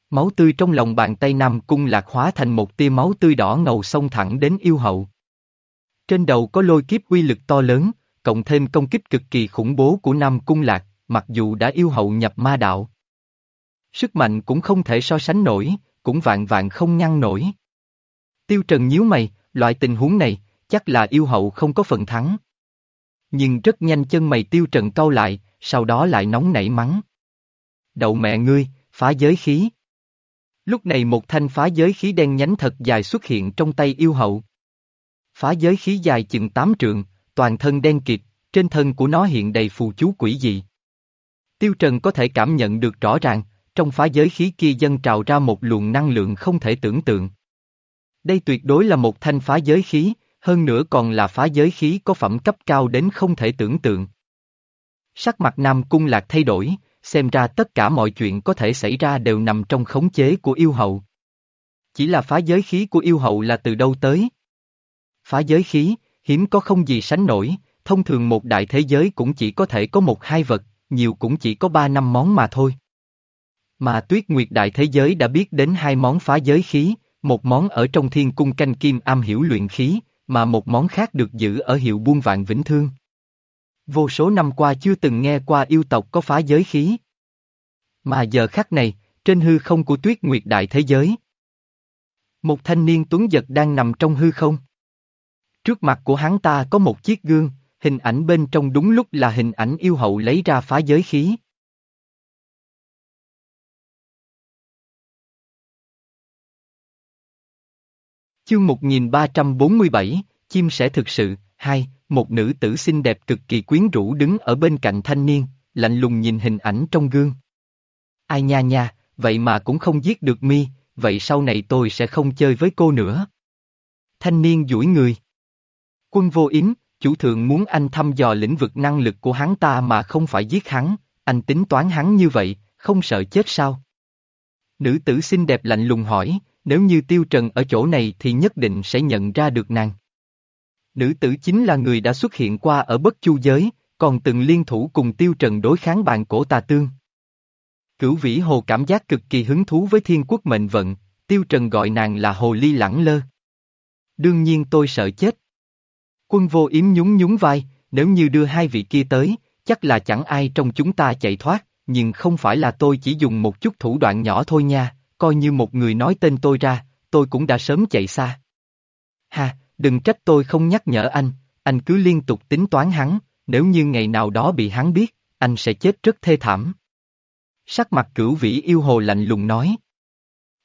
Máu tươi trong lòng bàn tay Nam Cung Lạc hóa thành một tia máu tươi đỏ ngầu xông thẳng đến yêu hậu. Trên đầu có lôi kiếp uy lực to lớn, cộng thêm công kích cực kỳ khủng bố của Nam Cung Lạc, mặc dù đã yêu hậu nhập ma đạo. Sức mạnh cũng không thể so sánh nổi, cũng vạn vạn không ngăn nổi. Tiêu Trần nhíu mày, loại tình huống này, chắc là yêu hậu không có phần thắng. Nhưng rất nhanh chân mày Tiêu Trần cau lại, sau đó lại nóng nảy mắng. Đậu mẹ ngươi, phá giới khí. Lúc này một thanh phá giới khí đen nhánh thật dài xuất hiện trong tay yêu hậu. Phá giới khí dài chừng tám trượng, toàn thân đen kịt, trên thân của nó hiện đầy phù chú quỷ dị. Tiêu Trần có thể cảm nhận được rõ ràng, trong phá giới khí kia dâng trào ra một luồng năng lượng không thể tưởng tượng. Đây tuyệt đối là một thanh phá giới khí, hơn nữa còn là phá giới khí có phẩm cấp cao đến không thể tưởng tượng. Sắc mặt Nam Cung Lạc thay đổi, xem ra tất cả mọi chuyện có thể xảy ra đều nằm trong khống chế của yêu hậu. Chỉ là phá giới khí của yêu hậu là từ đâu tới? Phá giới khí, hiếm có không gì sánh nổi, thông thường một đại thế giới cũng chỉ có thể có một hai vật, nhiều cũng chỉ có ba năm món mà thôi. Mà tuyết nguyệt đại thế giới đã biết đến hai món phá giới khí, một món ở trong thiên cung canh kim am hiểu luyện khí, mà một món khác được giữ ở hiệu buôn vạn vĩnh thương. Vô số năm qua chưa từng nghe qua yêu tộc có phá giới khí. Mà giờ khắc này, trên hư không của tuyết nguyệt đại thế giới. Một thanh niên tuấn giật đang nằm trong hư không. Trước mặt của hắn ta có một chiếc gương, hình ảnh bên trong đúng lúc là hình ảnh yêu hậu lấy ra phá giới khí. Chương 1347, chim sẻ thực sự, hai, một nữ tử xinh đẹp cực kỳ quyến rũ đứng ở bên cạnh thanh niên, lạnh lùng nhìn hình ảnh trong gương. Ai nha nha, vậy mà cũng không giết được mi, vậy sau này tôi sẽ không chơi với cô nữa. Thanh niên duỗi người. Quân vô yếm, chủ thượng muốn anh thăm dò lĩnh vực năng lực của hắn ta mà không phải giết hắn, anh tính toán hắn như vậy, không sợ chết sao? Nữ tử xinh đẹp lạnh lùng hỏi, nếu như Tiêu Trần ở chỗ này thì nhất định sẽ nhận ra được nàng. Nữ tử chính là người đã xuất hiện qua ở bất chu giới, còn từng liên thủ cùng Tiêu Trần đối kháng bàn cổ tà tương. Cửu vĩ hồ cảm giác cực kỳ hứng thú với thiên quốc mệnh vận, Tiêu Trần gọi nàng là hồ ly lẳng lơ. Đương nhiên tôi sợ chết. Quân vô yếm nhún nhún vai, nếu như đưa hai vị kia tới, chắc là chẳng ai trong chúng ta chạy thoát, nhưng không phải là tôi chỉ dùng một chút thủ đoạn nhỏ thôi nha, coi như một người nói tên tôi ra, tôi cũng đã sớm chạy xa. Ha, đừng trách tôi không nhắc nhở anh, anh cứ liên tục tính toán hắn, nếu như ngày nào đó bị hắn biết, anh sẽ chết rất thê thảm. Sắc mặt cửu vĩ yêu hồ lạnh lùng nói.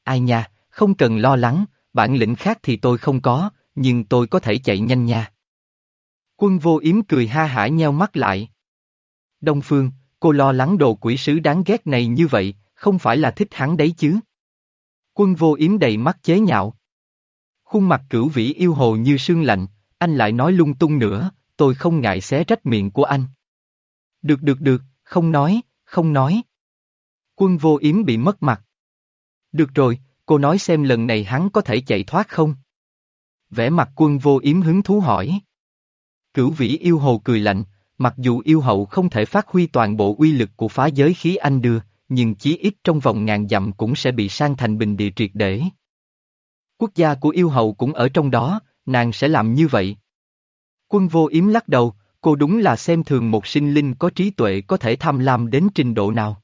Ai nha, không cần lo lắng, bản lĩnh khác thì tôi không có, nhưng tôi có thể chạy nhanh nha. Quân vô yếm cười ha hả nheo mắt lại. Đông Phương, cô lo lắng đồ quỷ sứ đáng ghét này như vậy, không phải là thích hắn đấy chứ? Quân vô yếm đầy mắt chế nhạo. Khuôn mặt cửu vĩ yêu hồ như sương lạnh, anh lại nói lung tung nữa, tôi không ngại xé rách miệng của anh. Được được được, không nói, không nói. Quân vô yếm bị mất mặt. Được rồi, cô nói xem lần này hắn có thể chạy thoát không? Vẽ mặt quân vô yếm hứng thú hỏi. Cửu vĩ yêu hồ cười lạnh, mặc dù yêu hậu không thể phát huy toàn bộ uy lực của phá giới khí anh đưa, nhưng chí ít trong vòng ngàn dặm cũng sẽ bị sang thành bình địa triệt để. Quốc gia của yêu hầu cũng ở trong đó, nàng sẽ làm như vậy. Quân vô yếm lắc đầu, cô đúng là xem thường một sinh linh có trí tuệ có thể tham lam đến trình độ nào.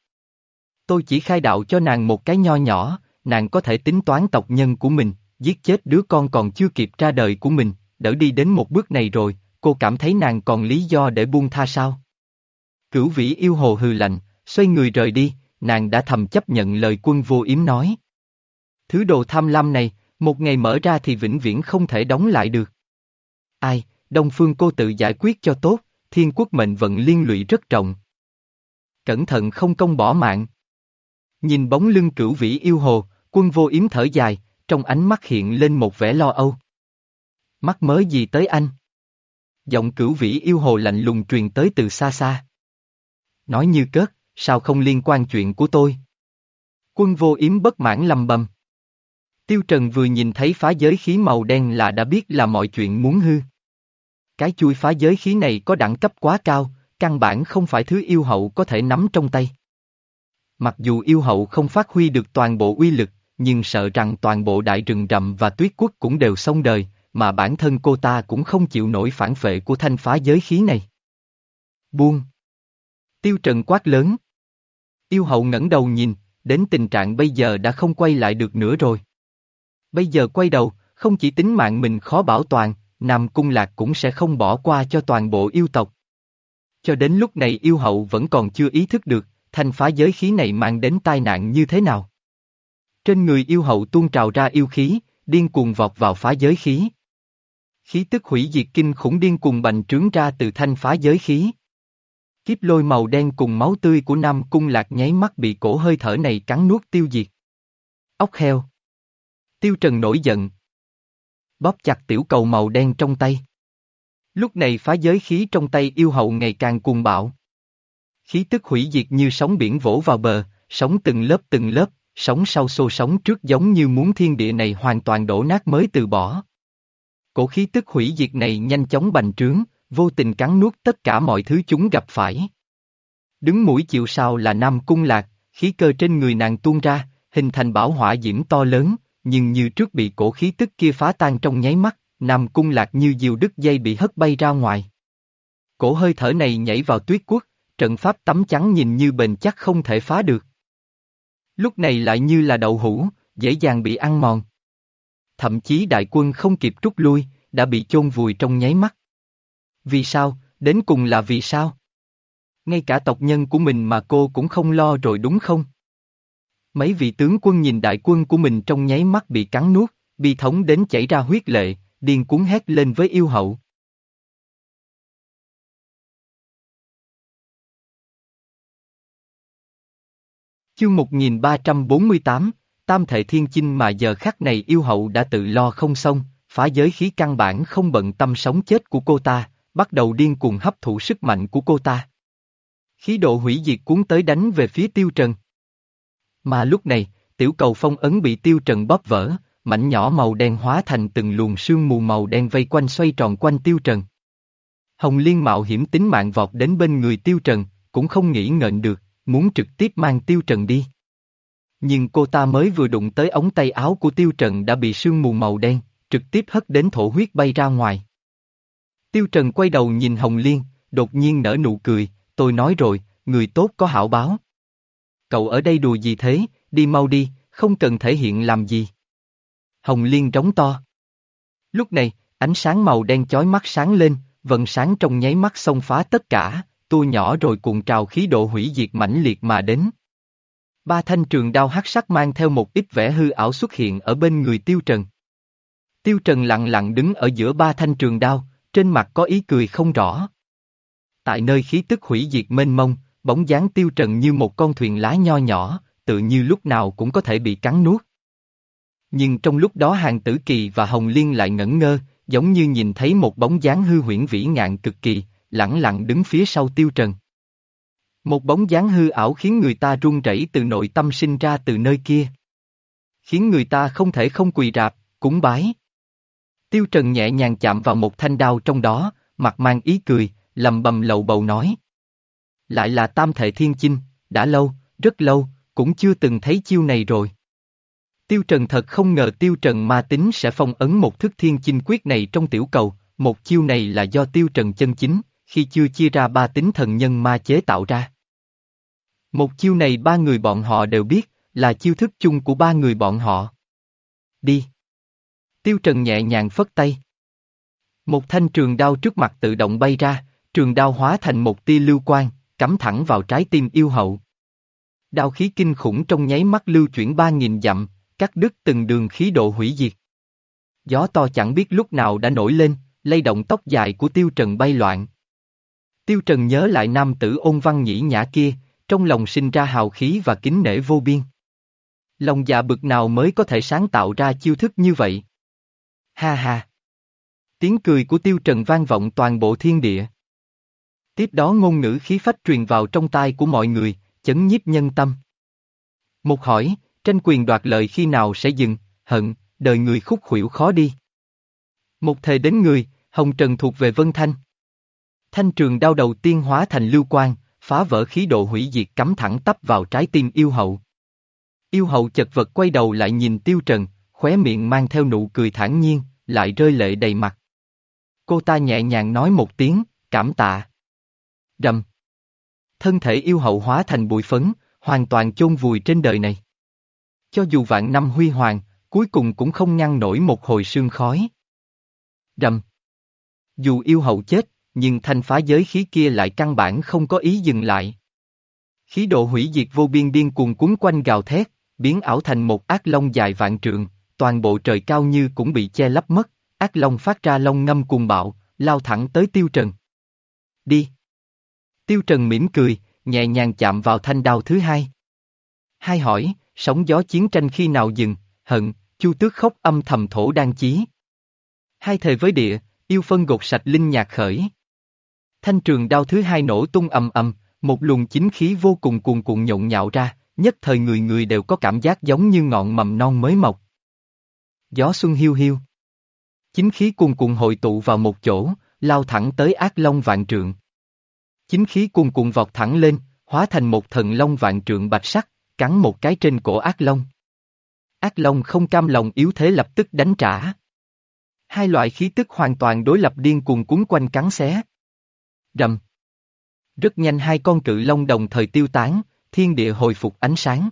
Tôi chỉ khai đạo cho nàng một cái nho nhỏ, nàng có thể tính toán tộc nhân của mình, giết chết đứa con còn chưa kịp ra đời của mình, đỡ đi đến một bước này rồi, cô cảm thấy nàng còn lý do để buông tha sao? Cửu vĩ yêu hồ hừ lạnh, xoay người rời đi, nàng đã thầm chấp nhận lời quân vô yếm nói. Thứ đồ tham lam này, một ngày mở ra thì vĩnh viễn không thể đóng lại được. Ai, Đông Phương cô tự giải quyết cho tốt, thiên quốc mệnh vận liên lụy rất trọng. Cẩn thận không công bỏ mạng. Nhìn bóng lưng cửu vĩ yêu hồ, quân vô yếm thở dài, trong ánh mắt hiện lên một vẻ lo âu. Mắt mới gì tới anh? Giọng cửu vĩ yêu hồ lạnh lùng truyền tới từ xa xa. Nói như cớt, sao không liên quan chuyện của tôi? Quân vô yếm bất mãn lầm bầm. Tiêu Trần vừa nhìn thấy phá giới khí màu đen là đã biết là mọi chuyện muốn hư. Cái chui phá giới khí này có đẳng cấp quá cao, căn bản không phải thứ yêu hậu có thể nắm trong tay. Mặc dù yêu hậu không phát huy được toàn bộ uy lực, nhưng sợ rằng toàn bộ đại rừng rậm và tuyết quốc cũng đều xong đời, mà bản thân cô ta cũng không chịu nổi phản phệ của thanh phá giới khí này. Buông. Tiêu Trần quát lớn. Yêu hậu ngẩng đầu nhìn, đến tình trạng bây giờ đã không quay lại được nữa rồi. Bây giờ quay đầu, không chỉ tính mạng mình khó bảo toàn, Nam Cung Lạc cũng sẽ không bỏ qua cho toàn bộ yêu tộc. Cho đến lúc này yêu hậu vẫn còn chưa ý thức được, thanh phá giới khí này mang đến tai nạn như thế nào. Trên người yêu hậu tuôn trào ra yêu khí, điên cuồng vọt vào phá giới khí. Khí tức hủy diệt kinh khủng điên cuồng bành trướng ra từ thanh phá giới khí. Kiếp lôi màu đen cùng máu tươi của Nam Cung Lạc nháy mắt bị cổ hơi thở này cắn nuốt tiêu diệt. Ốc heo. Tiêu Trần nổi giận. Bóp chặt tiểu cầu màu đen trong tay. Lúc này phá giới khí trong tay yêu hậu ngày càng cuồng bạo. Khí tức hủy diệt như sóng biển vỗ vào bờ, sóng từng lớp từng lớp, sóng sau xô sóng trước giống như muốn thiên địa này hoàn toàn đổ nát mới từ bỏ. Cổ khí tức hủy diệt này nhanh chóng bành trướng, vô tình cắn nuốt tất cả mọi thứ chúng gặp phải. Đứng mũi chịu sau là Nam Cung Lạc, khí cơ trên người nàng tuôn ra, hình thành bảo hỏa diễm to lớn, nhưng như trước bị cổ khí tức kia phá tan trong nháy mắt, Nam Cung Lạc như diều đứt dây bị hất bay ra ngoài. Cổ hơi thở này nhảy vào tuyết quốc, trận pháp tắm trắng nhìn như bền chắc không thể phá được. Lúc này lại như là đậu hũ, dễ dàng bị ăn mòn. Thậm chí đại quân không kịp rút lui, đã bị chôn vùi trong nháy mắt. Vì sao, đến cùng là vì sao? Ngay cả tộc nhân của mình mà cô cũng không lo rồi đúng không? Mấy vị tướng quân nhìn đại quân của mình trong nháy mắt bị cắn nuốt, bi thống đến chảy ra huyết lệ, điên cuốn hét lên với yêu hậu. Chương 1348, Tam Thể Thiên Chinh mà giờ khắc này yêu hậu đã tự lo không xong, phá giới khí căn bản không bận tâm sống chết của cô ta, bắt đầu điên cuồng hấp thụ sức mạnh của cô ta. Khí độ hủy diệt cuốn tới đánh về phía tiêu trần. Mà lúc này, tiểu cầu phong ấn bị tiêu trần bóp vỡ, mảnh nhỏ màu đen hóa thành từng luồng sương mù màu đen vây quanh xoay tròn quanh tiêu trần. Hồng Liên mạo hiểm tính mạng vọt đến bên người tiêu trần, cũng không nghĩ ngợn được, muốn trực tiếp mang tiêu trần đi. Nhưng cô ta mới vừa đụng tới ống tay áo của tiêu trần đã bị sương mù màu đen, trực tiếp hất đến thổ huyết bay ra ngoài. Tiêu trần quay đầu nhìn Hồng Liên, đột nhiên nở nụ cười, tôi nói rồi, người tốt có hảo báo. Cậu ở đây đùa gì thế, đi mau đi, không cần thể hiện làm gì. Hồng Liên trống to. Lúc này, ánh sáng màu đen chói mắt sáng lên, vần sáng trong nháy mắt xông phá tất cả, tua nhỏ rồi cuộn trào khí độ hủy diệt mãnh liệt mà đến. Ba thanh trường đao hắc sắc mang theo một ít vẻ hư ảo xuất hiện ở bên người Tiêu Trần. Tiêu Trần lặng lặng đứng ở giữa ba thanh trường đao, trên mặt có ý cười không rõ. Tại nơi khí tức hủy diệt mênh mông, bóng dáng Tiêu Trần như một con thuyền lá nho nhỏ, tự như lúc nào cũng có thể bị cắn nuốt. Nhưng trong lúc đó Hàng Tử Kỳ và Hồng Liên lại ngẩn ngơ, giống như nhìn thấy một bóng dáng hư huyễn vĩ ngạn cực kỳ, lẳng lặng đứng phía sau Tiêu Trần. Một bóng dáng hư ảo khiến người ta run rẩy từ nội tâm sinh ra từ nơi kia. Khiến người ta không thể không quỳ rạp, cúng bái. Tiêu Trần nhẹ nhàng chạm vào một thanh đao trong đó, mặt mang ý cười, lầm bầm lầu bầu nói. Lại là tam thể thiên chinh, đã lâu, rất lâu, cũng chưa từng thấy chiêu này rồi. Tiêu Trần thật không ngờ Tiêu Trần ma tính sẽ phong ấn một thức thiên chinh quyết này trong tiểu cầu, một chiêu này là do Tiêu Trần chân chính, khi chưa chia ra ba tính thần nhân ma chế tạo ra. Một chiêu này ba người bọn họ đều biết, là chiêu thức chung của ba người bọn họ. Đi. Tiêu Trần nhẹ nhàng phất tay. Một thanh trường đao trước mặt tự động bay ra, trường đao hóa thành một tia lưu quang, cắm thẳng vào trái tim yêu hậu. Đao khí kinh khủng trong nháy mắt lưu chuyển ba nghìn dặm, cắt đứt từng đường khí độ hủy diệt. Gió to chẳng biết lúc nào đã nổi lên, lay động tóc dài của Tiêu Trần bay loạn. Tiêu Trần nhớ lại nam tử ôn văn nhĩ nhã kia, trong lòng sinh ra hào khí và kính nể vô biên. Lòng dạ bực nào mới có thể sáng tạo ra chiêu thức như vậy? Ha ha! Tiếng cười của Tiêu Trần vang vọng toàn bộ thiên địa. Tiếp đó ngôn ngữ khí phách truyền vào trong tai của mọi người, chấn nhiếp nhân tâm. Một hỏi, tranh quyền đoạt lợi khi nào sẽ dừng, hận, đời người khúc khuỷu khó đi. Một thời đến người, Hồng Trần thuộc về Vân Thanh. Thanh trường đao đầu tiên hóa thành lưu quang, phá vỡ khí độ hủy diệt cắm thẳng tắp vào trái tim yêu hậu. Yêu hậu chật vật quay đầu lại nhìn tiêu trần, khóe miệng mang theo nụ cười thản nhiên, lại rơi lệ đầy mặt. Cô ta nhẹ nhàng nói một tiếng, cảm tạ. Rầm. Thân thể yêu hậu hóa thành bụi phấn, hoàn toàn chôn vùi trên đời này. Cho dù vạn năm huy hoàng, cuối cùng cũng không ngăn nổi một hồi sương khói. Rầm. Dù yêu hậu chết, nhưng thanh phá giới khí kia lại căn bản không có ý dừng lại. Khí độ hủy diệt vô biên điên cuồng cuốn quanh gào thét, biến ảo thành một ác long dài vạn trượng, toàn bộ trời cao như cũng bị che lấp mất, ác long phát ra long ngâm cuồng bạo, lao thẳng tới tiêu trần. Đi! Tiêu Trần mỉm cười, nhẹ nhàng chạm vào thanh đao thứ hai. Hai hỏi, sóng gió chiến tranh khi nào dừng, hận, chu tước khóc âm thầm thổ đang chí. Hai thời với địa, yêu phân gột sạch linh nhạc khởi. Thanh trường đao thứ hai nổ tung ầm ầm, một luồng chính khí vô cùng cuồn cuộn nhộn nhạo ra, nhất thời người người đều có cảm giác giống như ngọn mầm non mới mọc. Gió xuân hiu hiu. Chính khí cuồn cuộn hội tụ vào một chỗ, lao thẳng tới ác long vạn trượng. Chính khí cuồn cuộn vọt thẳng lên, hóa thành một thần long vạn trượng bạch sắc, cắn một cái trên cổ ác long. Ác long không cam lòng yếu thế lập tức đánh trả. Hai loại khí tức hoàn toàn đối lập điên cuồng cuốn quanh cắn xé. Rầm. Rất nhanh hai con cự long đồng thời tiêu tán, thiên địa hồi phục ánh sáng.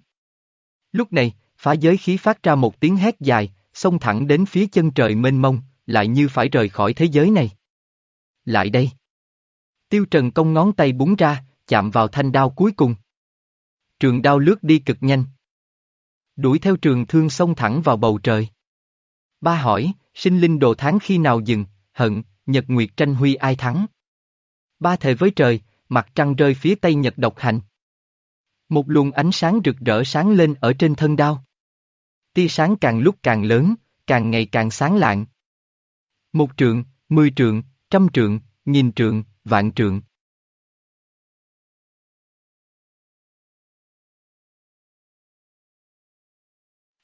Lúc này, phá giới khí phát ra một tiếng hét dài, xông thẳng đến phía chân trời mênh mông, lại như phải rời khỏi thế giới này. Lại đây. Tiêu Trần công ngón tay búng ra, chạm vào thanh đao cuối cùng. Trường đao lướt đi cực nhanh. Đuổi theo trường thương xông thẳng vào bầu trời. Ba hỏi, sinh linh đồ tháng khi nào dừng, hận, nhật nguyệt tranh huy ai thắng. Ba thề với trời, mặt trăng rơi phía tây nhật độc hành. Một luồng ánh sáng rực rỡ sáng lên ở trên thân đao. Tia sáng càng lúc càng lớn, càng ngày càng sáng lạng. Một trượng, mười trượng, trăm trượng, nghìn trượng, vạn trượng.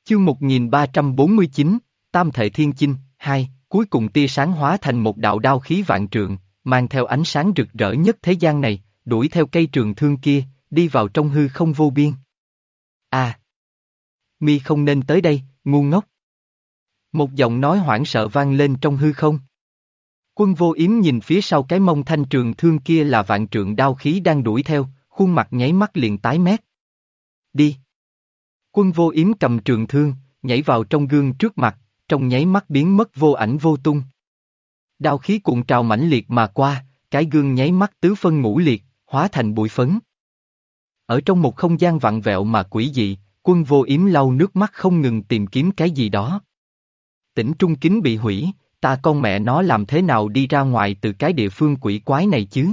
Chương 1349, Tam Thể Thiên Chinh, 2, cuối cùng tia sáng hóa thành một đạo đao khí vạn trượng, mang theo ánh sáng rực rỡ nhất thế gian này, đuổi theo cây trường thương kia, đi vào trong hư không vô biên. À! Mi không nên tới đây, ngu ngốc. Một giọng nói hoảng sợ vang lên trong hư không. Quân vô yếm nhìn phía sau cái mông thanh trường thương kia là vạn trượng đao khí đang đuổi theo, khuôn mặt nháy mắt liền tái mét. Đi! Quân vô yếm cầm trường thương, nhảy vào trong gương trước mặt, trong nháy mắt biến mất vô ảnh vô tung. Đao khí cuộn trào mãnh liệt mà qua, cái gương nháy mắt tứ phân ngũ liệt, hóa thành bụi phấn. Ở trong một không gian vặn vẹo mà quỷ dị, quân vô yếm lau nước mắt không ngừng tìm kiếm cái gì đó. Tỉnh trung kính bị hủy, ta con mẹ nó làm thế nào đi ra ngoài từ cái địa phương quỷ quái này chứ?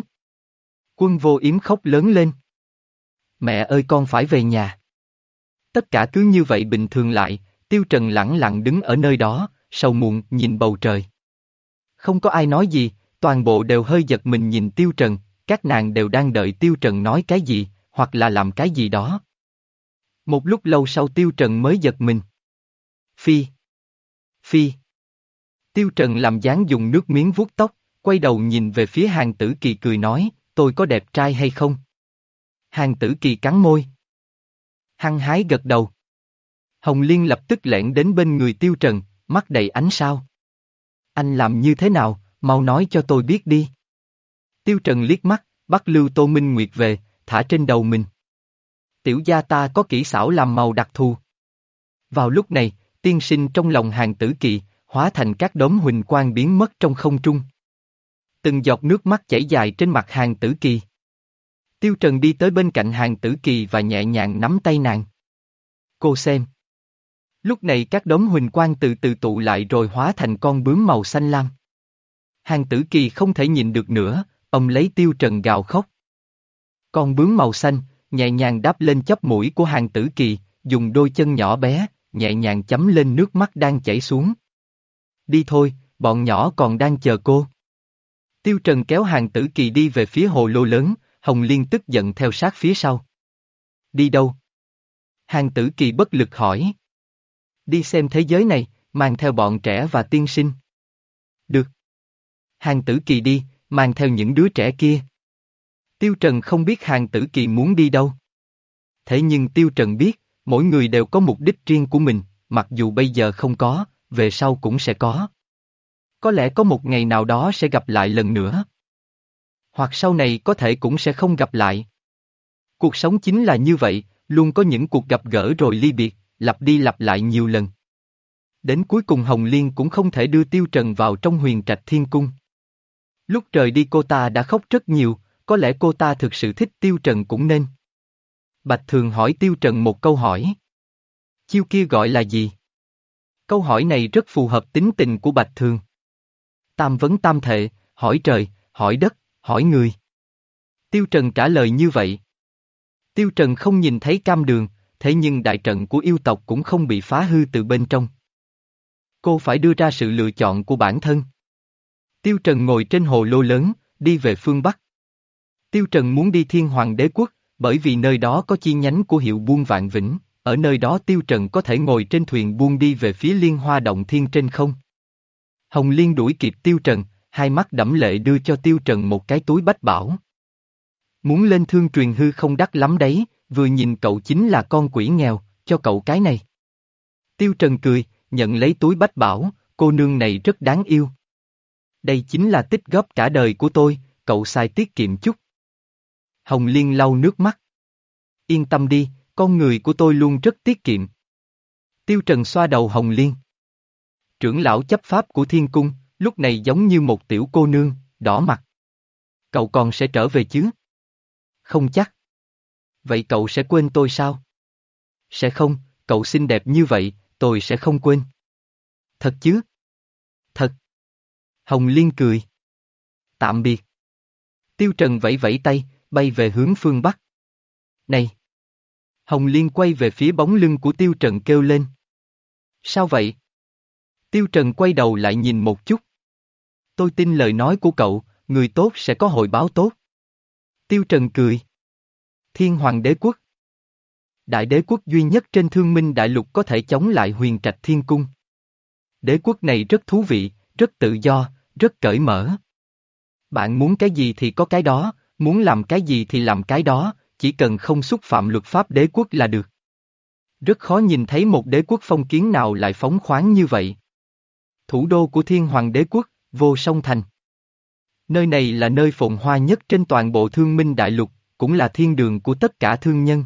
Quân vô yếm khóc lớn lên. Mẹ ơi con phải về nhà. Tất cả cứ như vậy bình thường lại, Tiêu Trần lặng lặng đứng ở nơi đó, sầu muộn nhìn bầu trời. Không có ai nói gì, toàn bộ đều hơi giật mình nhìn Tiêu Trần, các nàng đều đang đợi Tiêu Trần nói cái gì, hoặc là làm cái gì đó. Một lúc lâu sau Tiêu Trần mới giật mình. Phi. Phi. Tiêu Trần làm dáng dùng nước miếng vuốt tóc, quay đầu nhìn về phía hàng tử kỳ cười nói, tôi có đẹp trai hay không? Hàng tử kỳ cắn môi. Hăng hái gật đầu. Hồng Liên lập tức lẻn đến bên người Tiêu Trần, mắt đầy ánh sao. Anh làm như thế nào, mau nói cho tôi biết đi. Tiêu Trần liếc mắt, bắt Lưu Tô Minh Nguyệt về, thả trên đầu mình. Tiểu gia ta có kỹ xảo làm màu đặc thù. Vào lúc này, tiên sinh trong lòng hàng tử kỳ, hóa thành các đốm huỳnh quang biến mất trong không trung. Từng giọt nước mắt chảy dài trên mặt hàng tử kỳ. Tiêu Trần đi tới bên cạnh hàng tử kỳ và nhẹ nhàng nắm tay nàng. Cô xem. Lúc này các đốm huỳnh quang từ từ tụ lại rồi hóa thành con bướm màu xanh lam. Hàng tử kỳ không thể nhìn được nữa, ông lấy tiêu trần gào khóc. Con bướm màu xanh, nhẹ nhàng đáp lên chóp mũi của hàng tử kỳ, dùng đôi chân nhỏ bé, nhẹ nhàng chấm lên nước mắt đang chảy xuống. Đi thôi, bọn nhỏ còn đang chờ cô. Tiêu Trần kéo hàng tử kỳ đi về phía hồ lô lớn, Hồng Liên tức giận theo sát phía sau. Đi đâu? Hàng tử kỳ bất lực hỏi. Đi xem thế giới này, mang theo bọn trẻ và tiên sinh. Được. Hàng tử kỳ đi, mang theo những đứa trẻ kia. Tiêu Trần không biết hàng tử kỳ muốn đi đâu. Thế nhưng Tiêu Trần biết, mỗi người đều có mục đích riêng của mình, mặc dù bây giờ không có, về sau cũng sẽ có. Có lẽ có một ngày nào đó sẽ gặp lại lần nữa. Hoặc sau này có thể cũng sẽ không gặp lại. Cuộc sống chính là như vậy, luôn có những cuộc gặp gỡ rồi ly biệt, lặp đi lặp lại nhiều lần. Đến cuối cùng Hồng Liên cũng không thể đưa Tiêu Trần vào trong huyền trạch thiên cung. Lúc trời đi cô ta đã khóc rất nhiều, có lẽ cô ta thực sự thích Tiêu Trần cũng nên. Bạch Thường hỏi Tiêu Trần một câu hỏi. Chiêu kia gọi là gì? Câu hỏi này rất phù hợp tính tình của Bạch Thường. Tam vấn tam thệ, hỏi trời, hỏi đất, hỏi người. Tiêu Trần trả lời như vậy. Tiêu Trần không nhìn thấy cam đường, thế nhưng đại trận của yêu tộc cũng không bị phá hư từ bên trong. Cô phải đưa ra sự lựa chọn của bản thân. Tiêu Trần ngồi trên hồ lô lớn, đi về phương Bắc. Tiêu Trần muốn đi thiên hoàng đế quốc, bởi vì nơi đó có chi nhánh của hiệu buôn vạn vĩnh, ở nơi đó Tiêu Trần có thể ngồi trên thuyền buôn đi về phía liên hoa động thiên trên không. Hồng Liên đuổi kịp Tiêu Trần, hai mắt đẫm lệ đưa cho Tiêu Trần một cái túi bách bảo. Muốn lên thương truyền hư không đắt lắm đấy, vừa nhìn cậu chính là con quỷ nghèo, cho cậu cái này. Tiêu Trần cười, nhận lấy túi bách bảo, cô nương này rất đáng yêu. Đây chính là tích góp cả đời của tôi, cậu xài tiết kiệm chút. Hồng Liên lau nước mắt. Yên tâm đi, con người của tôi luôn rất tiết kiệm. Tiêu Trần xoa đầu Hồng Liên. Trưởng lão chấp pháp của thiên cung, lúc này giống như một tiểu cô nương, đỏ mặt. Cậu còn sẽ trở về chứ? Không chắc. Vậy cậu sẽ quên tôi sao? Sẽ không, cậu xinh đẹp như vậy, tôi sẽ không quên. Thật chứ? Thật. Hồng Liên cười. Tạm biệt. Tiêu Trần vẫy vẫy tay, bay về hướng phương Bắc. Này! Hồng Liên quay về phía bóng lưng của Tiêu Trần kêu lên. Sao vậy? Tiêu Trần quay đầu lại nhìn một chút. Tôi tin lời nói của cậu, người tốt sẽ có hội báo tốt. Tiêu Trần cười. Thiên Hoàng Đế Quốc Đại đế quốc duy nhất trên thương minh đại lục có thể chống lại huyền trạch thiên cung. Đế quốc này rất thú vị, rất tự do, rất cởi mở. Bạn muốn cái gì thì có cái đó, muốn làm cái gì thì làm cái đó, chỉ cần không xúc phạm luật pháp đế quốc là được. Rất khó nhìn thấy một đế quốc phong kiến nào lại phóng khoáng như vậy. Thủ đô của thiên hoàng đế quốc, vô song thành. Nơi này là nơi phồn hoa nhất trên toàn bộ thương minh đại lục, cũng là thiên đường của tất cả thương nhân.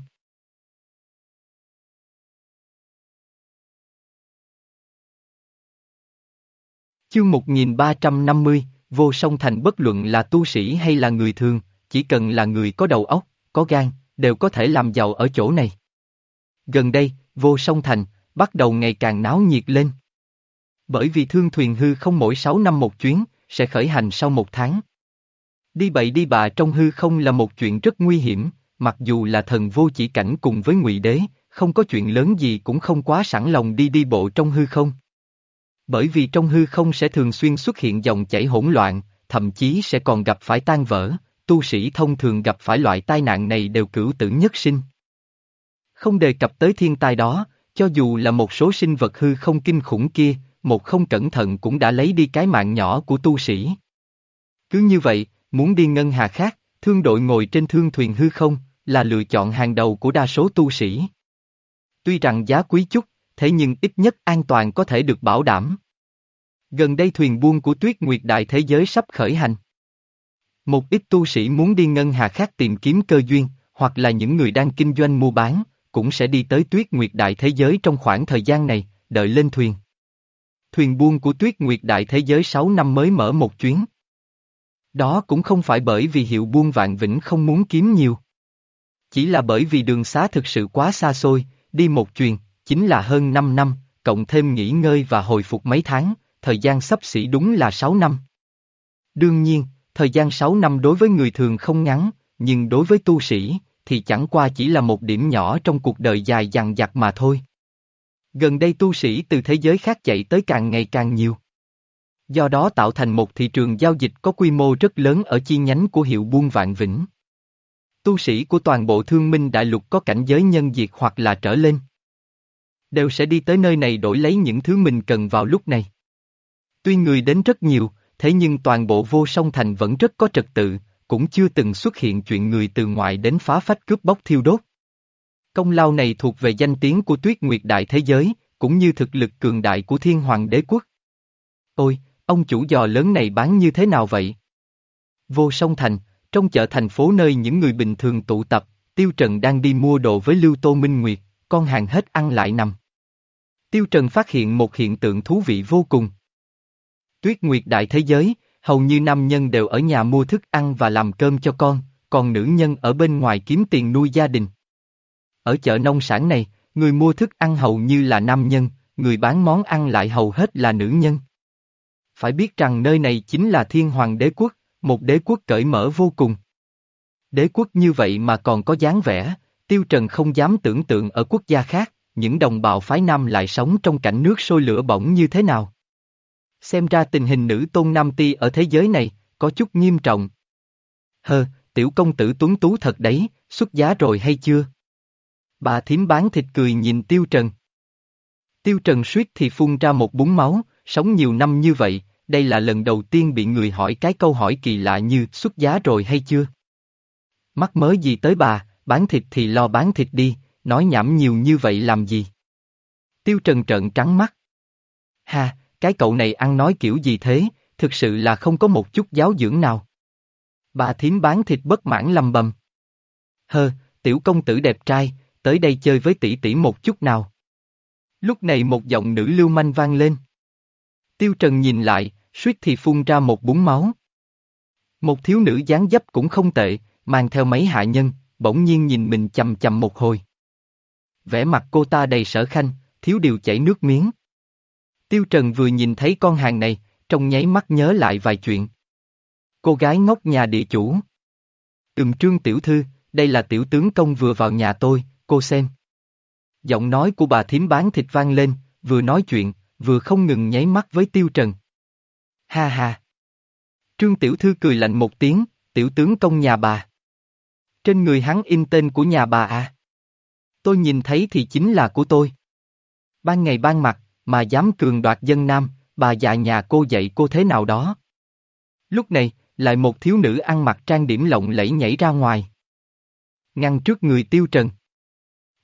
Chương 1350, vô song thành bất luận là tu sĩ hay là người thường, chỉ cần là người có đầu óc, có gan, đều có thể làm giàu ở chỗ này. Gần đây, vô song thành, bắt đầu ngày càng náo nhiệt lên. Bởi vì thương thuyền hư không mỗi 6 năm một chuyến, sẽ khởi hành sau một tháng. Đi bậy đi bạ trong hư không là một chuyện rất nguy hiểm, mặc dù là thần vô chỉ cảnh cùng với ngụy đế, không có chuyện lớn gì cũng không quá sẵn lòng đi đi bộ trong hư không. Bởi vì trong hư không sẽ thường xuyên xuất hiện dòng chảy hỗn loạn, thậm chí sẽ còn gặp phải tan vỡ, tu sĩ thông thường gặp phải loại tai nạn này đều cửu tử nhất sinh. Không đề cập tới thiên tai đó, cho dù là một số sinh vật hư không kinh khủng kia, một không cẩn thận cũng đã lấy đi cái mạng nhỏ của tu sĩ. Cứ như vậy, muốn đi ngân hà khác, thương đội ngồi trên thương thuyền hư không, là lựa chọn hàng đầu của đa số tu sĩ. Tuy rằng giá quý chút, thế nhưng ít nhất an toàn có thể được bảo đảm. Gần đây thuyền buôn của tuyết nguyệt đại thế giới sắp khởi hành. Một ít tu sĩ muốn đi ngân hà khác tìm kiếm cơ duyên, hoặc là những người đang kinh doanh mua bán, cũng sẽ đi tới tuyết nguyệt đại thế giới trong khoảng thời gian này, đợi lên thuyền. Thuyền buôn của tuyết nguyệt đại thế giới 6 năm mới mở một chuyến. Đó cũng không phải bởi vì hiệu buôn vạn vĩnh không muốn kiếm nhiều. Chỉ là bởi vì đường xá thực sự quá xa xôi, đi một chuyến, chính là hơn 5 năm, cộng thêm nghỉ ngơi và hồi phục mấy tháng, thời gian sắp xỉ đúng là 6 năm. Đương nhiên, thời gian 6 năm đối với người thường không ngắn, nhưng đối với tu sĩ, thì chẳng qua chỉ là một điểm nhỏ trong cuộc đời dài dằng dặc mà thôi. Gần đây tu sĩ từ thế giới khác chạy tới càng ngày càng nhiều. Do đó tạo thành một thị trường giao dịch có quy mô rất lớn ở chi nhánh của hiệu buôn vạn vĩnh. Tu sĩ của toàn bộ thương minh đại lục có cảnh giới nhân diệt hoặc là trở lên. Đều sẽ đi tới nơi này đổi lấy những thứ mình cần vào lúc này. Tuy người đến rất nhiều, thế nhưng toàn bộ vô song thành vẫn rất có trật tự, cũng chưa từng xuất hiện chuyện người từ ngoại đến phá phách cướp bóc thiêu đốt. Công lao này thuộc về danh tiếng của tuyết nguyệt đại thế giới, cũng như thực lực cường đại của thiên hoàng đế quốc. Ôi, ông chủ giò lớn này bán như thế nào vậy? Vô song thành, trong chợ thành phố nơi những người bình thường tụ tập, Tiêu Trần đang đi mua đồ với Lưu Tô Minh Nguyệt, con hàng hết ăn lại nằm. Tiêu Trần phát hiện một hiện tượng thú vị vô cùng. Tuyết Nguyệt đại thế giới, hầu như nam nhân đều ở nhà mua thức ăn và làm cơm cho con, còn nữ nhân ở bên ngoài kiếm tiền nuôi gia đình. Ở chợ nông sản này, người mua thức ăn hầu như là nam nhân, người bán món ăn lại hầu hết là nữ nhân. Phải biết rằng nơi này chính là thiên hoàng đế quốc, một đế quốc cởi mở vô cùng. Đế quốc như vậy mà còn có dáng vẻ, Tiêu Trần không dám tưởng tượng ở quốc gia khác, những đồng bào phái nam lại sống trong cảnh nước sôi lửa bỏng như thế nào. Xem ra tình hình nữ tôn nam ti ở thế giới này, có chút nghiêm trọng. Hơ, tiểu công tử tuấn tú thật đấy, xuất giá rồi hay chưa? Bà thím bán thịt cười nhìn Tiêu Trần. Tiêu Trần suýt thì phun ra một búng máu, sống nhiều năm như vậy, đây là lần đầu tiên bị người hỏi cái câu hỏi kỳ lạ như xuất giá rồi hay chưa. Mắc mớ gì tới bà, bán thịt thì lo bán thịt đi, nói nhảm nhiều như vậy làm gì? Tiêu Trần trợn trắng mắt. Ha, cái cậu này ăn nói kiểu gì thế, thực sự là không có một chút giáo dưỡng nào. Bà thím bán thịt bất mãn lầm bầm. Hơ, tiểu công tử đẹp trai, tới đây chơi với tỷ tỷ một chút nào. Lúc này một giọng nữ lưu manh vang lên. Tiêu Trần nhìn lại, suýt thì phun ra một búng máu. Một thiếu nữ dáng dấp cũng không tệ, mang theo mấy hạ nhân, bỗng nhiên nhìn mình chầm chầm một hồi. Vẻ mặt cô ta đầy sở khanh, thiếu điều chảy nước miếng. Tiêu Trần vừa nhìn thấy con hàng này, trong nháy mắt nhớ lại vài chuyện. Cô gái ngốc nhà địa chủ. Ừm trương tiểu thư, đây là tiểu tướng công vừa vào nhà tôi, cô xem. Giọng nói của bà thím bán thịt vang lên, vừa nói chuyện, vừa không ngừng nháy mắt với Tiêu Trần. Ha ha. Trương tiểu thư cười lạnh một tiếng, tiểu tướng công nhà bà. Trên người hắn in tên của nhà bà à? Tôi nhìn thấy thì chính là của tôi. Ban ngày ban mặt, mà dám cường đoạt dân nam, bà già nhà cô dạy cô thế nào đó. Lúc này, lại một thiếu nữ ăn mặc trang điểm lộng lẫy nhảy ra ngoài. Ngăn trước người tiêu trần.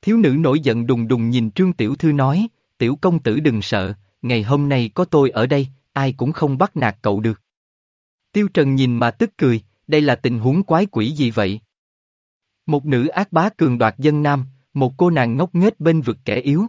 Thiếu nữ nổi giận đùng đùng nhìn Trương Tiểu Thư nói, Tiểu công tử đừng sợ, ngày hôm nay có tôi ở đây, ai cũng không bắt nạt cậu được. Tiêu Trần nhìn mà tức cười, đây là tình huống quái quỷ gì vậy? Một nữ ác bá cường đoạt dân nam, một cô nàng ngốc nghếch bên vực kẻ yếu.